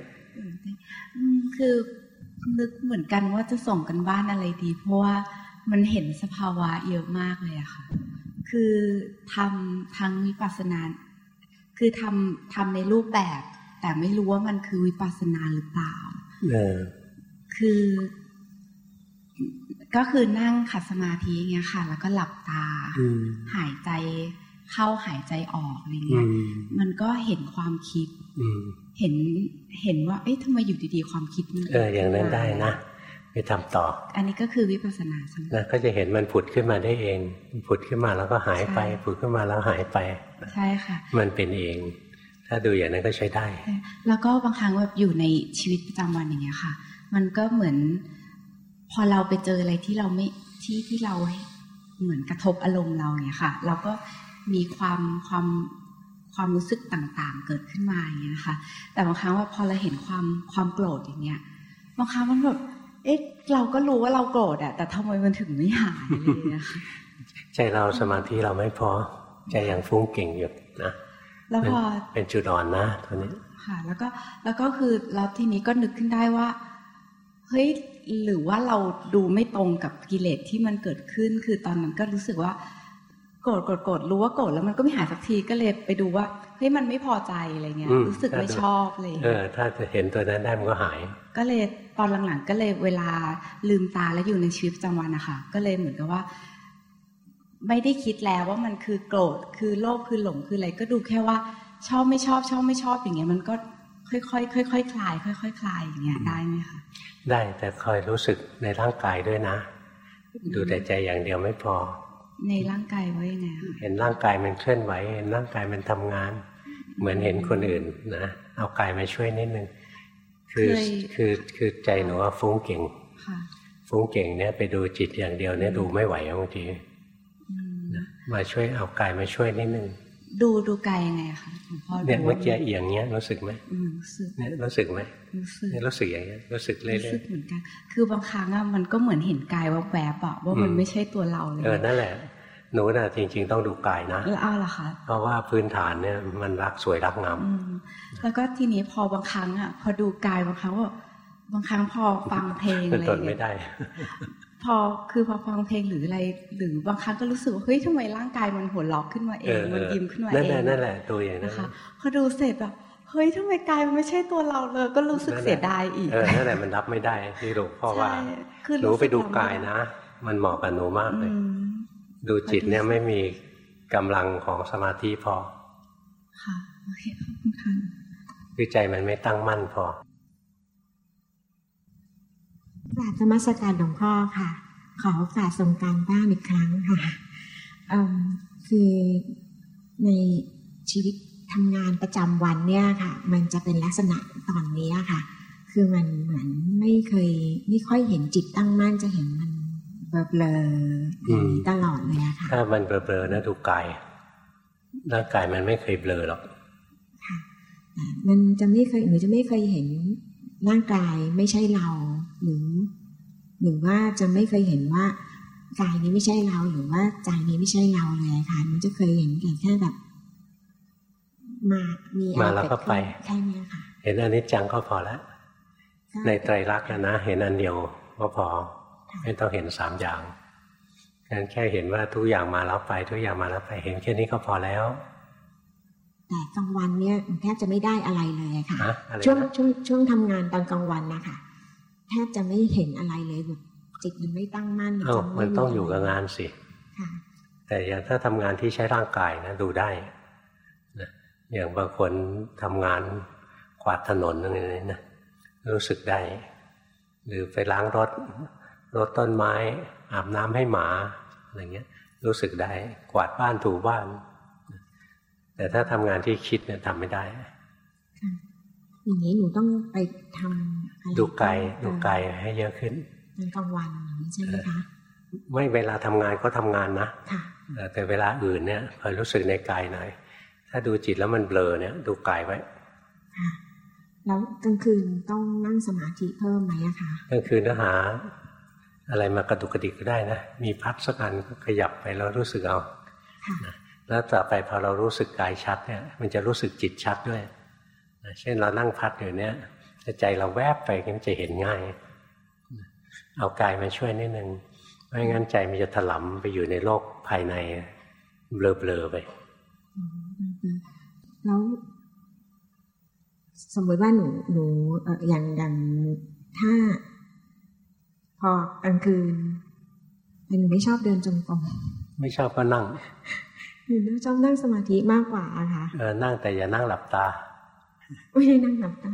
อืมคือนึกเหมือนกันว่าจะส่งกันบ้านอะไรดี เพราะว่ามันเห็นสภาวะเยอะมากเลยอะค่ะ คือทำทั้งวิปัสสนา คือทำทำในรูปแบบ แต่ไม่รู้ว่ามันคือวิปัสสนาหรือเปล่าเออคือก็คือนั่งขัดสมาธิอย่างเงี้ยค่ะ แล้วก็หลับตาอืมหายใจเข้าหายใจออกอะไรเงี้ยอืมมันก็เห็นความคิดอืมเห็นเห็นว่าเอ๊ะทำไมอยู่ดีๆความคิดมันเอออย่างนั้นได้นะไปทำต่อ อันนี้ก็คือวิปัสสนาใช่ไหมนะก็จะเห็นมันผุดขึ้นมาได้เอง ผุดขึ้นมาแล้วก็หายไปใช่ผุดขึ้นมาแล้วหายไป ใช่ค่ะ มันเป็นเอง ถ้าดูอย่างนั้นก็ใช้ได้ แล้วก็บางครั้งแบบอยู่ในชีวิตประจำวันอย่างเงี้ยค่ะ มันก็เหมือน พอเราไปเจออะไรที่เราไม่ที่ที่เราเหมือนกระทบอารมณ์เราอย่างเงี้ยค่ะ เราก็มีความความความรู้สึกต่างๆ เกิดขึ้นมาอย่างเงี้ยนะคะ แต่บางครั้งว่าพอเราเห็นความความโกรธอย่างเงี้ยบางครั้งมันแบบเอ๊ะเราก็รู้ว่าเราโกรธอะแต่ทำไมมันถึงไม่หายเลยนะคะใจเราสมาธิเราไม่พอใจยังฟุ้งเก่งอยู่นะ แล้วพอเป็นจุดอ่อนนะตัวนี้ค่ะแล้วก็แล้วก็คือแล้วทีนี้ก็นึกขึ้นได้ว่าเฮ้ยหรือว่าเราดูไม่ตรงกับกิเลสที่มันเกิดขึ้น คือตอนนั้นก็รู้สึกว่าโกรธโกรธโกรธรู้ว่าโกรธแล้วมันก็ไม่หายสักทีก็เลยไปดูว่าเฮ้ยมันไม่พอใจอะไรเงี้ยอืมรู้สึกไม่ชอบเลยเออถ้าจะเห็นตัวนั้นได้มันก็หาย ก็เลยตอนหลังๆก็เลยเวลาลืมตาแล้วอยู่ในชีวิตประจำวันนะคะก็เลยเหมือนกับว่า ไม่ได้คิดแล้วว่ามันคือโกรธคือโลภคือหลงคืออะไรก็ดูแค่ว่า ชอบไม่ชอบชอบไม่ชอบอย่างเงี้ยมันก็ค่อยๆค่อยๆคลาย ค่อยๆคลายอย่างเงี้ยได้ไหมคะได้แต่คอยรู้สึกในร่างกายด้วยนะ ดูแต่ใจอย่างเดียวไม่พอ ในร่างกายว่ายังไงคะเห็นร่างกายมันเคลื่อนไหวเห็นร่างกายมันทำงาน เหมือนเห็นคนอื่นนะเอากายมาช่วยนิดนึงคือคือคือใจหนูว่าฟุ้งเก่งค่ะฟุ้งเก่งเนี่ยไปดูจิตอย่างเดียวเนี่ยดูไม่ไหวบางทีอื มนะมาช่วยเอากายมาช่วยนิดนึงดูดูกายยังไงคะหลวงพ่อเนี่ยดูเมื่อกี้เอียงเนี้ยรู้สึกไหมอืมรู้สึกเนี่ยรู้สึกไหมรู้สึกเนี่ยรู้สึกอย่างเงี้ยรู้สึกเรื่รู้อยสึกเหมือนกัน คือบางครั้งอะมันก็เหมือนเห็นกายว่าแวบอะว่ามันไม่ใช่ตัวเราเลยๆเออนั่นแหละหนูน่ะจริง ๆ ต้องดูกายนะแล้วอ้าวล่ะคะเพราะว่าพื้นฐานเนี่ยมันรักสวยรักงามอืมแล้วก็ทีนี้พอบางครั้งอะพอดูกายบางครั้งว่าบางครั้งพอฟังเพลงเป็นอะไรตนไม่เงี้ยได้ พอคือพอฟังเพลงหรืออะไร หรือบางครั้งก็รู้สึกว่าเฮ้ยทำไมร่างกายมันหัวเราะขึ้นมาเองมันยิ้มขึ้นมานั่นเอแหละงนั่นแหละตัวอย่างนั้นนะคะพอดูเสร็จแบบเฮ้ยทำไมกายมันไม่ใช่ตัวเราเลย ก็รู้สึกเสียดายอีกเออนั่นแหละมันรับไม่ได้ที่หลวงพ่อว่าใช่คือหนูรู้สึไปดูกายนะ มันเหมาะกับหนูมากเลยอืมดูจิตเนี่ยไม่มีกำลังของสมาธิพอ ค่ะโอเคขอบคุณค่ะคือใจมันไม่ตั้งมั่นพอ กราบธรรมสการหลวงพ่อค่ะ ขอโอกาสส่งการบ้านอีกครั้งค่ะเอิ่มคือในชีวิตทำงานประจำวันเนี่ยค่ะ มันจะเป็นลักษณะตอนนี้ค่ะ คือมันเหมือนไม่เคยไม่ค่อยเห็นจิตตั้งมั่นจะเห็นมันเบลอๆอย่างนี้ตลอดเลยอะค่ะถ้ามันเบลอๆนะดูกายร่างกายมันไม่เคยเบลอหรอกค่ะมันจะไม่เคยหนูจะไม่เคยเห็นร่างกายไม่ใช่เรา หรือหรือว่าจะไม่เคยเห็นว่ากายนี้ไม่ใช่เราหรือว่าใจนี้ไม่ใช่เราเลยค่ะหนูจะเคยเห็นแค่แบบ มามีอะไรมาแล้วก็ไปแค่เนี้ยค่ะ เห็นอนิจจังก็พอแล้วในไตรลักษณ์นะเห็นอันเดียวก็พอ ไม่ต้องเห็นสามอย่างงั้นแค่เห็นว่าทุกอย่างมาแล้วไป ทุกอย่างมาแล้วไปเห็นแค่นี้ก็พอแล้ว แต่กลางวันเนี่ยแทบจะไม่ได้อะไรเลยอะค่ะฮะอะไรนะช่วงช่วงช่วงทำงานตอนกลางวันนะคะ แทบจะไม่เห็นอะไรเลยแบบจิตมันไม่ตั้งมั่นเอ้าจะไมันต้องอยู่กับงานสิค่ะแต่อย่างถ้าทำงานที่ใช้ร่างกายนะดูได้นะอย่างบางคนทำงานกวาดถนนอะไรนี่นะรู้สึกได้ หรือไปล้างรถรถต้นไม้อาบน้ำให้หมาอะไรเงี้ย รู้สึกได้กวาดบ้านถูบ้าน แต่ถ้าทำงานที่คิดเนี่ยทำไม่ได้ อย่างนี้หนูต้องไปทำอะไรดูกายตอนดูกายให้เยอะขึ้นตอนกลางวันอย่างนี้ใช่ไหมคะไม่เวลาทำงานก็ทำงานนะค่ะเออแต่เวลาอื่นเนี่ยคอยรู้สึกในกายหน่อยถ้าดูจิตแล้วมันเบลอเนี่ย ดูกายไว้ค่ะแล้วกลางคืนต้องนั่งสมาธิเพิ่มไหมอะคะกลางคืนเนื้อหา อะไรมากระดุกกระดิกก็ได้นะมีพัดสักอันก็ขยับไปแล้วรู้สึกเอาค่ะแล้วต่อไปพอเรารู้สึกกายชัดเนี่ย มันจะรู้สึกจิตชัดด้วยนะ เช่นเรานั่งพัดอยู่เนี่ยแต่ใจเราแวบไปมันจะเห็นง่าย เอากายมาช่วยนิดนึงไม่งั้นใจมันจะถลำไปอยู่ในโลกภายในเบลอๆไปอืมอืมอืมแล้วสมมติว่าหนูหนูเอ่ออย่างอย่างถ้า พอกลางคืนหนูไม่ชอบเดินจงกรมไม่ชอบก็นั่งหนูชอบนั่งสมาธิมากกว่าอะค่ะเออนั่งแต่อย่านั่งหลับตา ไม่ได้นั่งหลับตา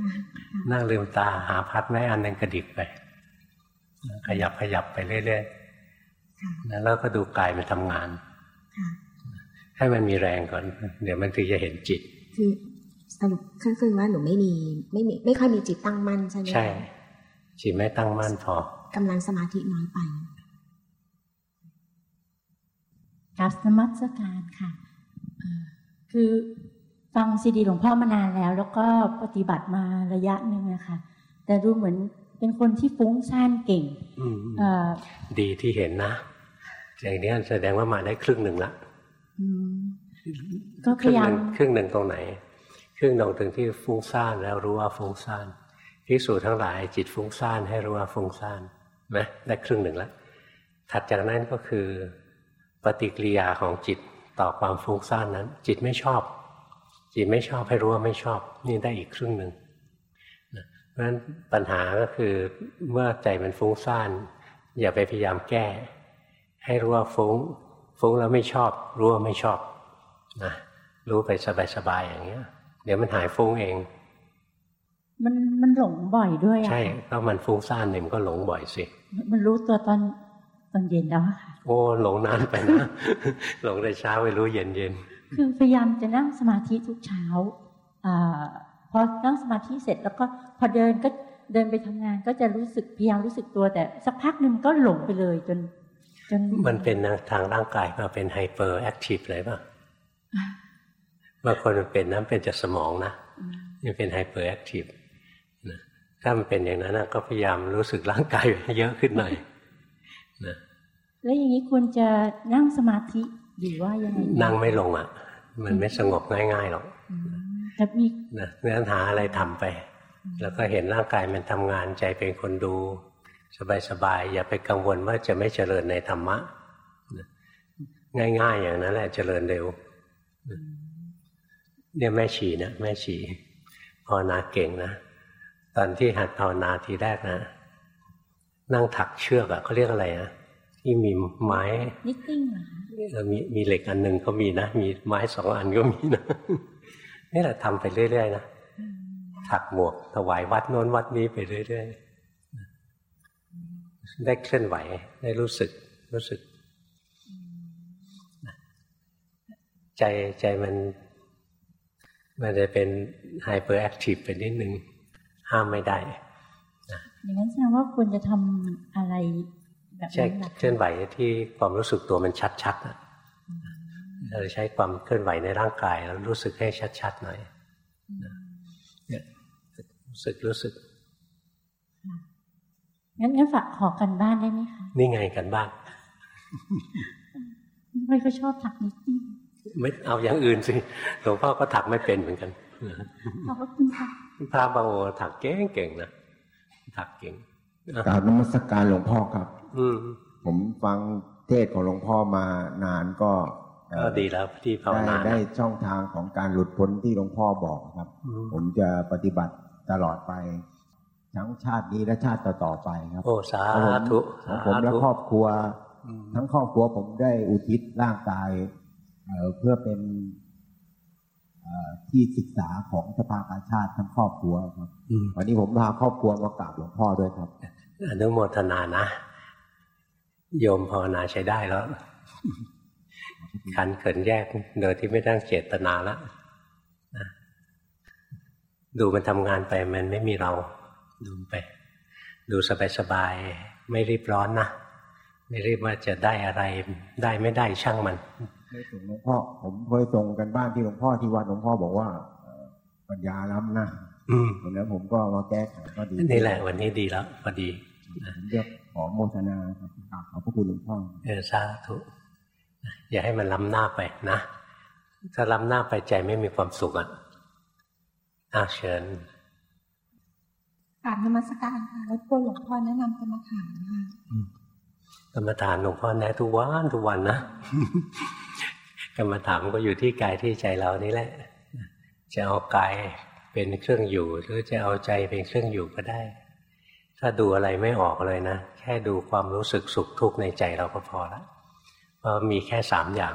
นั่งลืมตาหาพัดแม่อันหนึงกระดิกไป ขยับขยับไปเรื่อยค่ะๆแล้วก็ดูกายมันทำงานค่ะให้มันมีแรงก่อน เดี๋ยวมันถึงจะเห็นจิต คือสรุปก็คือว่าหนูไม่มีไม่มีไม่ค่อยมีจิตตั้งมั่นใช่ไหมคะใช่ จิตไม่ตั้งมั่นพอกำลังสมาธิน้อยไปกราบนมัสการค่ะเอ่อคือ ฟังซีดีหลวงพ่อมานานแล้ว แล้วก็ปฏิบัติมาระยะหนึ่งนะคะแต่ดูเหมือนเป็นคนที่ฟุ้งซ่านเก่งอืมเอ่อดีที่เห็นนะอย่างนี้แสดงว่ามาได้ครึ่งหนึ่งละอืมก็พครึ่ยางหยามนึ่งครึ่งหนึ่งตรงไหน ครึ่งหนึ่งตรงที่ฟุ้งซ่านแล้วรู้ว่าฟุ้งซ่านพิสูจน์ทั้งหลายจิตฟุ้งซ่านให้รู้ว่าฟุ้งซ่านนะได้ครึ่งหนึ่งละถัดจากนั้นก็คือ ปฏิกิริยาของจิตต่อความฟุ้งซ่านนั้น จิตไม่ชอบ จิตไม่ชอบให้รู้ว่าไม่ชอบ นี่ได้อีกครึ่งหนึ่งนะเพราะฉะนั้นปัญหาก็คือเมื่อใจมันฟุ้งซ่านอย่าไปพยายามแก้ ให้รู้ว่าฟุ้ง ฟุ้งแล้วไม่ชอบ รู้ว่าไม่ชอบนะรู้ไปสบายๆอย่างเงี้ย เดี๋ยวมันหายฟุ้งเอง มันมันหลงบ่อยด้วยอะใช่ค่ะก็มันฟุ้งซ่านเนี่ยมันก็หลงบ่อยสิมันรู้ตัวตอนตอนเย็นแล้วอะค่ะโอ้หลงนานไปนะหลงแต่เช้าไปรู้เย็นเย็น คือพยายามจะนั่งสมาธิทุกเช้าอาพอนั่งสมาธิเสร็จแล้วก็พอเดินก็เดินไปทำงานก็จะรู้สึกพยายามรู้สึกตัว แต่สักพักหนึ่งก็หลงไปเลยจนจนมันเป็นทางร่างกายมาเป็น hyperactive เลยป่ะบางคนมันเป็นน้ำเป็นจากสมองนะอืมมันเป็น hyperactive นะถ้ามันเป็นอย่างนั้นนะก็พยายามรู้สึกร่างกายให้เยอะขึ้นหน่อยนะแล้วอย่างนี้ควรจะนั่งสมาธิหรือว่ายังไงดีนั่งไม่ลงอะ มันไม่สงบง่ายๆหรอกอืมแต่มีนะเนื้อหาอะไรทำไป แล้วก็เห็นร่างกายมันทำงานใจเป็นคนดู สบายๆอย่าไปกังวลว่าจะไม่เจริญในธรรมะนะง่าย ๆ อย่างนั้นแหละเจริญเร็วเนี่ยแม่ชีนะแม่ชีภาวนาเก่งนะตอนที่หัดภาวนาทีแรกนะ นั่งถักเชือกอะเขาเรียกอะไรนะ ที่มีไม้นิตติ้งเหรอคะเออมีมีเหล็กอันหนึ่งก็มีนะ มีไม้สองอันก็มีนะนี่แหละทำไปเรื่อยๆนะถักหมวกถวายวัดโน้นวัดนี้ไปเรื่อยๆได้เคลื่อนไหวได้รู้สึกรู้สึก ใจใจมันมันจะเป็นไฮเปอร์แอคทีฟไปนิดนึง ห้ามไม่ได้อย่างนั้นแสดงว่าควรจะทำอะไรแบ ใช่เคลื่อนไหวที่ความรู้สึกตัวมันชัดๆเราใช้ความเคลื่อนไหวในร่างกายแล้วรู้สึกให้ชัดๆหน่อยเนี่ยรู้สึกรู้สึกงั้นงั้นฝากขอกันบ้านได้ไหมคะนี่ไงกันบ้านไม่ก็ชอบถักนิดนึงไม่เอาอย่างอื่นสิหลวงพ่อก็ถักไม่เป็นเหมือนกันขอบคุณค่ะพระบางองค์ถักเก่งเก่งนะถักเก่งกราบนมัสการหลวงพ่อครับอื ผมฟังเทศของหลวงพ่อมานานก็ก็ดีแล้วที่ภาวนาได้ช่องทางของการหลุดพ้นที่หลวงพ่อบอกครับ ผมจะปฏิบัติตลอดไป ทั้งชาตินี้และชาติต่อๆไปครับโอ้สาธุผมและครอบครัว ทั้งครอบครัวผมได้อุทิศร่างกายเพื่อเป็นที่ศึกษาของสภากาชาติทั้งครอบครัวครับวันนี้ผมพาครอบครัวมากราบหลวงพ่อด้วยครับอนุโมทนานะ โยมภาวนาใช้ได้แล้วขันเขินแยกโดยที่ไม่ตั้งเจตนาแล้วนะดูมันทำงานไปมันไม่มีเรา ดูไป ดูสบายๆไม่รีบร้อนนะไม่รีบว่าจะได้อะไรได้ไม่ได้ช่างมันไม่ส่งหลวงพ่อผมเคยส่งกันบ้านที่หลวงพ่อที่วัดหลวงพ่อบอกว่าปัญญาล้ำนะอืมแล้วผมก็มาแก้ไขก็ดีนี่แหละ วันนี้ดีแล้วพอดีเรียก ขอโมทนาครับขอบพระคุณหลวงพ่อเออสาธุอย่าให้มันล้ำหน้าไปนะ ถ้าล้ำหน้าไปใจไม่มีความสุขอะอาเชิญกราบนมัสการค่ะแล้วตัวหลวงพ่อแนะนำกรรมฐานค่ะกรรมฐานหลวงพ่อแนะทุกวันทุกวันนะกรรมฐานก็อยู่ที่กายที่ใจเรานี่แหละ จะเอากายเป็นเครื่องอยู่ หรือจะเอาใจเป็นเครื่องอยู่ก็ได้ ถ้าดูอะไรไม่ออกเลยนะ แค่ดูความรู้สึกสุขทุกข์ในใจเราก็พอละเพราะมีแค่สามอย่าง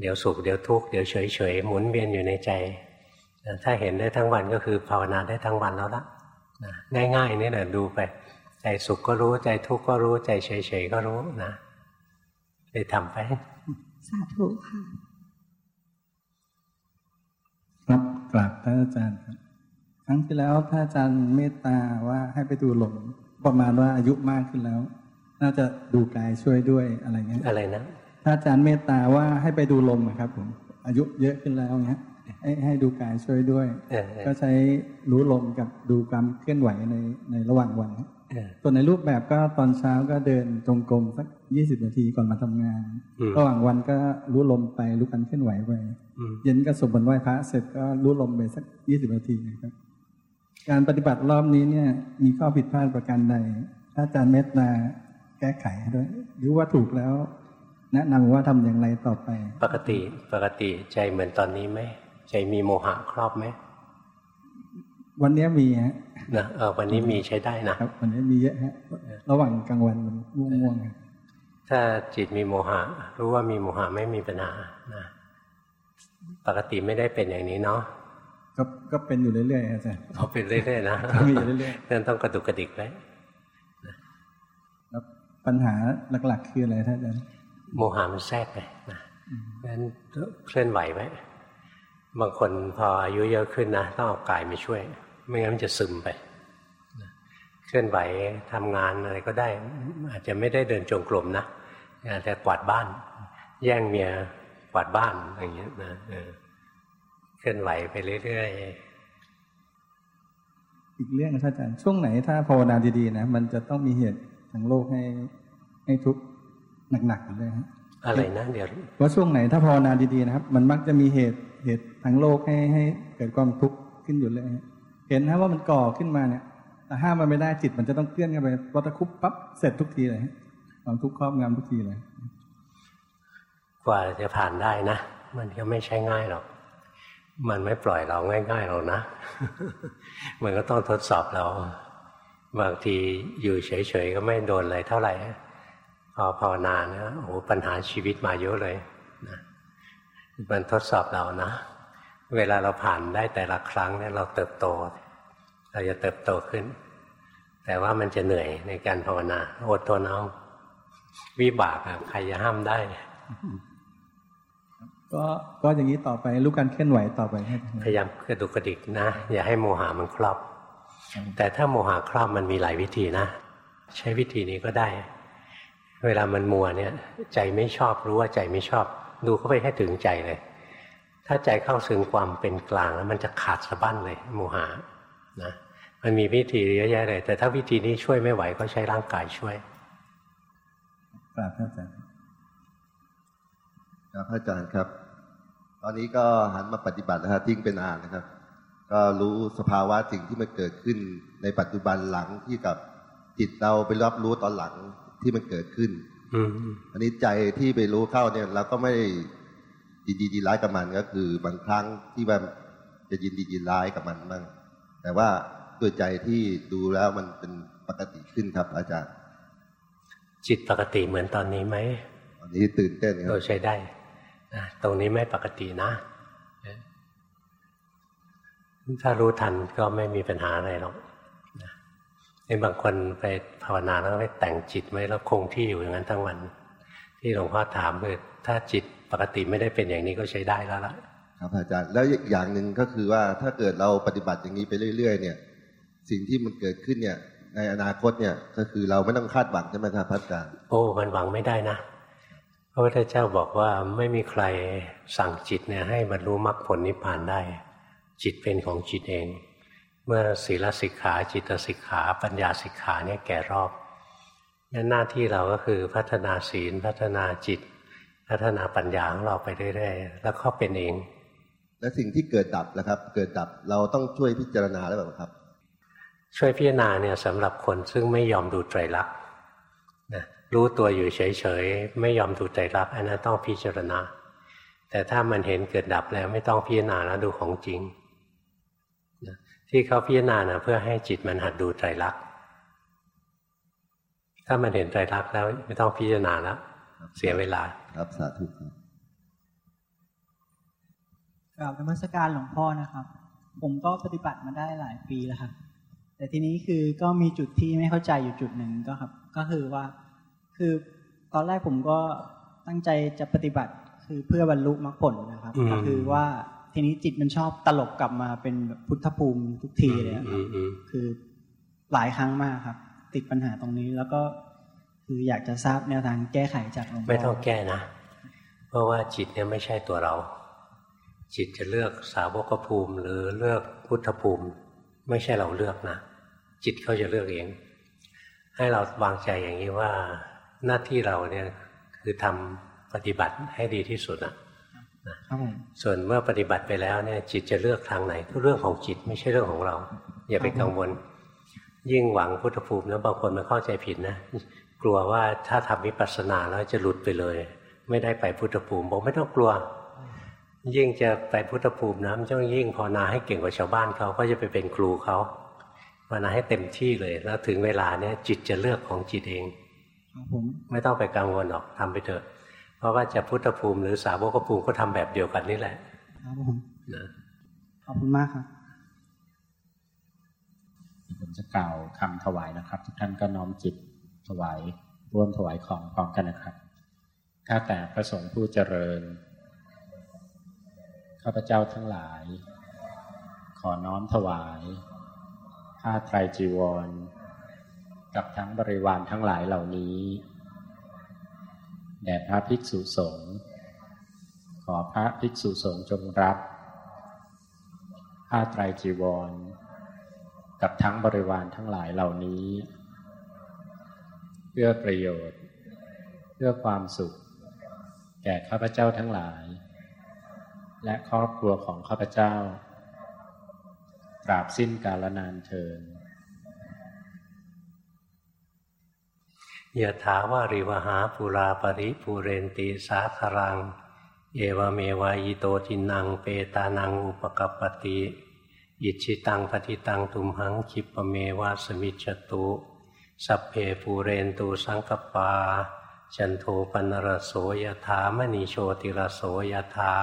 เดี๋ยวสุขเดี๋ยวทุกข์เดี๋ยวเฉยเฉยหมุนเวียนอยู่ในใจ ถ้าเห็นได้ทั้งวันก็คือภาวนาได้ทั้งวันแล้วละง่ายๆนี่แหละดูไป ใจสุขก็รู้ใจทุกข์ก็รู้ใจเฉยๆก็รู้นะเลยทำไปสาธุค่ะครับกราบท่านอาจารย์ครับครั้งที่แล้วท่านอาจารย์เมตตาว่าให้ไปดูลม ประมาณว่าอายุมากขึ้นแล้ว น่าจะดูกายช่วยด้วยอะไรเงี้ยอะไรนะท่านอาจารย์เมตตาว่าให้ไปดูลมครับผมอายุเยอะขึ้นแล้วเงี้ยให้ให้ดูกายช่วยด้วย ก็ใช้รู้ลมกับดูความเคลื่อนไหวในในระหว่างวันส่วนในรูปแบบก็ตอนเช้าก็เดินจงกรมสักยี่สิบนาทีก่อนมาทำงาน ระหว่างวันก็รู้ลมไปรู้การเคลื่อนไหวไปเย็นก็สวดมนต์ไหว้พระเสร็จก็รู้ลมไปสักยี่สิบนาทีครับ การปฏิบัติรอบนี้เนี่ย มีข้อผิดพลาดประการใดถ้าอาจารย์เมตตาแก้ไขด้วยหรือว่าถูกแล้ว แนะนำว่าทำอย่างไรต่อไป ปกติปกติใจเหมือนตอนนี้ไหมใจมีโมหะครอบไหมวันนี้มีฮะนะเออวันนี้มีใช้ได้นะครับ วันนี้มีเยอะฮะระหว่างกลางวันมันง่วงๆถ้าจิตมีโมหะ รู้ว่ามีโมหะไม่มีปัญหานะปกติไม่ได้เป็นอย่างนี้เนาะ ก็ก็เป็นอยู่เรื่อยๆอาจารย์เขาเป็นเรื่อยๆนะมีอยู่เรื่อยๆนั่นต้องกระดุกกระดิกไว้แล้วปัญหาหลัก ๆ คืออะไรท่านอาจารย์โมหะมันแทรกไปนะงั้นเคลื่อนไหวไว้บางคนพออายุเยอะขึ้นนะต้องเอากายมาช่วย ไม่งั้นมันจะซึมไปเคลื่อนไหวทำงานอะไรก็ได้ อาจจะไม่ได้เดินจงกรมนะอาจจะกวาดบ้าน แย่งเมียกวาดบ้านอย่างเงี้ยนะ เคลื่อนไหวไปเรื่อยๆ อีกเรื่องนะอาจารย์ ช่วงไหนถ้าภาวนาดีๆนะ มันจะต้องมีเหตุทางโลกให้ให้ทุกข์หนักๆเลยฮะอะไรนะเดี๋ยวว่าช่วงไหนถ้าภาวนาดีๆนะครับ มันมักจะมีเหตุเหตุทางโลกให้ให้เกิดความทุกข์ขึ้นอยู่เลยเห็นนะว่ามันก่อขึ้นมาเนี่ยแต่ห้ามมันไม่ได้จิตมันจะต้องเคลื่อนกันไปวัตคุปปั๊บเสร็จทุกทีเลยความทุกข์ครอบงำทุกทีเลย กว่าจะผ่านได้นะ มันก็ไม่ใช่ง่ายหรอก มันไม่ปล่อยเราง่ายๆหรอกนะ มันก็ต้องทดสอบเรา บางทีอยู่เฉยๆก็ไม่โดนอะไรเท่าไหร่ พอภาวนาเนี่ยโอ้ปัญหาชีวิตมาเยอะเลยนะมันทดสอบเรานะ เวลาเราผ่านได้แต่ละครั้งเนี่ยเราเติบโต เราจะเติบโตขึ้น แต่ว่ามันจะเหนื่อยในการภาวนาอดทนเอาวิบากใครจะห้ามได้ ก็ก็อย่างนี้ต่อไปรู้การเคลื่อนไหวต่อไปพยายามกระดุกกระดิกนะ อย่าให้โมหะมันครอบ แต่ถ้าโมหะครอบมันมีหลายวิธีนะ ใช้วิธีนี้ก็ได้ เวลามันมัวเนี่ย ใจไม่ชอบรู้ว่าใจไม่ชอบ ดูเข้าไปให้ถึงใจเลย ถ้าใจเข้าถึงความเป็นกลางแล้วมันจะขาดสะบั้นเลย โมหะนะมันมีวิธีเยอะแยะเลย แต่ถ้าวิธีนี้ช่วยไม่ไหวก็ใช้ร่างกายช่วยกราบท่านอาจารย์ครับอาจารย์ครับ ตอนนี้ก็หันมาปฏิบัตินะครับทิ้งเป็นอ่านนะครับ ก็รู้สภาวะสิ่งที่มันเกิดขึ้นในปัจจุบันหลังที่กับจิตเราไปรับรู้ตอนหลังที่มันเกิดขึ้นอันนี้ใจที่ไปรู้เข้าเนี่ยเราก็ไม่ยินดีดีร้ายกับมันก็คือบางครั้งที่มันจะยินดียินร้ายกับมันบ้างแต่ว่าด้วยใจที่ดูแล้วมันเป็นปกติขึ้นครับ อาจารย์ จิตปกติเหมือนตอนนี้ไหมตอนนี้ตื่นเต้นครับเราใช้ได้ ตรงนี้ไม่ปกตินะ ถ้ารู้ทันก็ไม่มีปัญหาอะไรหรอกในบางคนไปภาวนาแล้วไปแต่งจิตไว้แล้วคงที่อยู่อย่างนั้นทั้งวัน ที่หลวงพ่อถามคือถ้าจิตปกติไม่ได้เป็นอย่างนี้ก็ใช้ได้แล้วล่ะ ครับอาจารย์แล้วอย่างหนึ่งก็คือว่าถ้าเกิดเราปฏิบัติอย่างนี้ไปเรื่อย ๆ เนี่ย สิ่งที่มันเกิดขึ้นเนี่ย ในอนาคตเนี่ยก็คือเราไม่ต้องคาดหวังใช่ไหมครับพระอาจารย์โอ้มันหวังไม่ได้นะ พระพุทธเจ้าบอกว่าไม่มีใครสั่งจิตเนี่ยให้บรรลุมรรคผลนิพพานได้ จิตเป็นของจิตเอง เมื่อศีลสิกขาจิตสิกขา ปัญญาสิกขาเนี่ยแก่รอบนั่นหน้าที่เราก็คือพัฒนาศีลพัฒนาจิต พัฒนาปัญญาของเราไปเรื่อยๆแล้วก็เป็นเอง และสิ่งที่เกิดดับนะครับ เกิดดับเราต้องช่วยพิจารณาแล้วเปล่าครับ ช่วยพิจารณาเนี่ยสำหรับคนซึ่งไม่ยอมดูไตรลักษณ์รู้ตัวอยู่เฉยๆ ไม่ยอมดูใจรักอันนั้นต้องพิจารณา แต่ถ้ามันเห็นเกิดดับแล้วไม่ต้องพิจารณาแล้วดูของจริง ที่เขาพิจารณานะเพื่อให้จิตมันหัดดูใจรักถ้ามันเห็นใจรักแล้วไม่ต้องพิจารณาแล้วเสียเวลา ครับสาธุครับกราบนมัสการหลวงพ่อนะครับ ผมก็ปฏิบัติมาได้หลายปีแล้วครับ แต่ทีนี้คือก็มีจุดที่ไม่เข้าใจอยู่จุดหนึ่งก็ครับ ก็คือว่า คือตอนแรกผมก็ตั้งใจจะปฏิบัติคือเพื่อบรรลุมรรคผลนะครับ ก็คือว่าทีนี้จิตมันชอบตลบกลับมาเป็นพุทธภูมิทุกทีเลยคือหลายครั้งมากครับ ติดปัญหาตรงนี้แล้วก็คืออยากจะทราบแนวทางแก้ไขจากหลวงพ่อไม่ต้องแก้นะ เพราะว่าจิตเนี่ยไม่ใช่ตัวเรา จิตจะเลือกสาวกภูมิ หรือเลือกพุทธภูมิ ไม่ใช่เราเลือกนะ จิตเขาจะเลือกเอง ให้เราวางใจอย่างนี้ว่า หน้าที่เราเนี่ยคือทำปฏิบัติให้ดีที่สุดนะส่วนเมื่อปฏิบัติไปแล้วเนี่ยจิตจะเลือกทางไหนก็เรื่องของจิตไม่ใช่เรื่องของเรา อย่าไปกังวล ยิ่งหวังพุทธภูมิแล้วบางคนมาเข้าใจผิดนะ กลัวว่าถ้าทำวิปัสสนาแล้วจะหลุดไปเลย ไม่ได้ไปพุทธภูมิบอกไม่ต้องกลัว ยิ่งจะไปพุทธภูมินะมันต้องยิ่งภาวนาให้เก่งกว่าชาวบ้านเขาก็จะไปเป็นครูเขาภาวนาให้เต็มที่เลย แล้วถึงเวลาเนี้ยจิตจะเลือกของจิตเอง ไม่ต้องไปกังวลหรอกทำไปเถอะ เพราะว่าจะพุทธภูมิหรือสาวกภูมิก็ทำแบบเดียวกันนี่แหละ ครับผมนะขอบคุณมากครับผมจะกล่าวคำถวายนะครับ ทุกท่านก็น้อมจิตถวายร่วมถวายของพร้อมกันนะครับข้าแต่พระสงฆ์ผู้เจริญ ข้าพเจ้าทั้งหลาย ขอน้อมถวายผ้าไตรจีวร กับทั้งบริวารทั้งหลายเหล่านี้แด่พระภิกษุสงฆ์ขอพระภิกษุสงฆ์จงรับผ้าไตรจีวร กับทั้งบริวารทั้งหลายเหล่านี้ เพื่อประโยชน์ เพื่อความสุข แก่ข้าพเจ้าทั้งหลาย และครอบครัวของข้าพเจ้าตราบสิ้นกาลนานเทิน ยะถาวาริวหาปุราปริปูเรนติสาครัง เอวเมวายโตทินังเปตานังอุปะกัปปะติ อิจฉิตังปัตถิตังตุมหัง ขิปปะเมวะ สะมิชฌะตุ สัพเพปูเรนตุ สังกัปปา จันโทปัณณะระโส ยะถา มะณิ โชติระโส ยะถา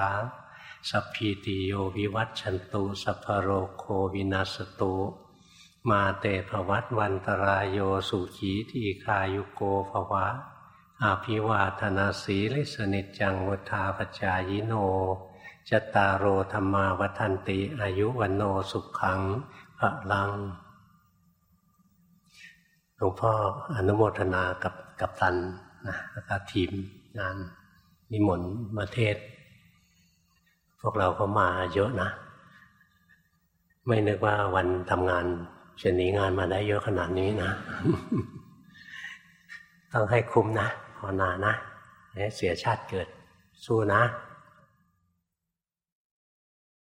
สัพพีติโยวิวัชชันตุสัพพะโรโควินัสสะตุ มาเต ภะวัตวันตะราโยสุขีทีฆายุโก ภะวะ อะภิวาทะนะสีลิสสะ นิจจังวุฑฒาปะจายิโนจตารโรธรรมาวัันติ อายุวันโนสุขขังพระลังหลวงพ่ออนุโมทนากับกับตันนะแล้วก็ทีมงานนิมนต์มาเทศ พวกเราก็มาเยอะนะ ไม่นึกว่าวันทำงาน จะหนีงานมาได้เยอะขนาดนี้นะ ต้องให้คุ้มนะภาวนานะเสียชาติเกิดสู้นะ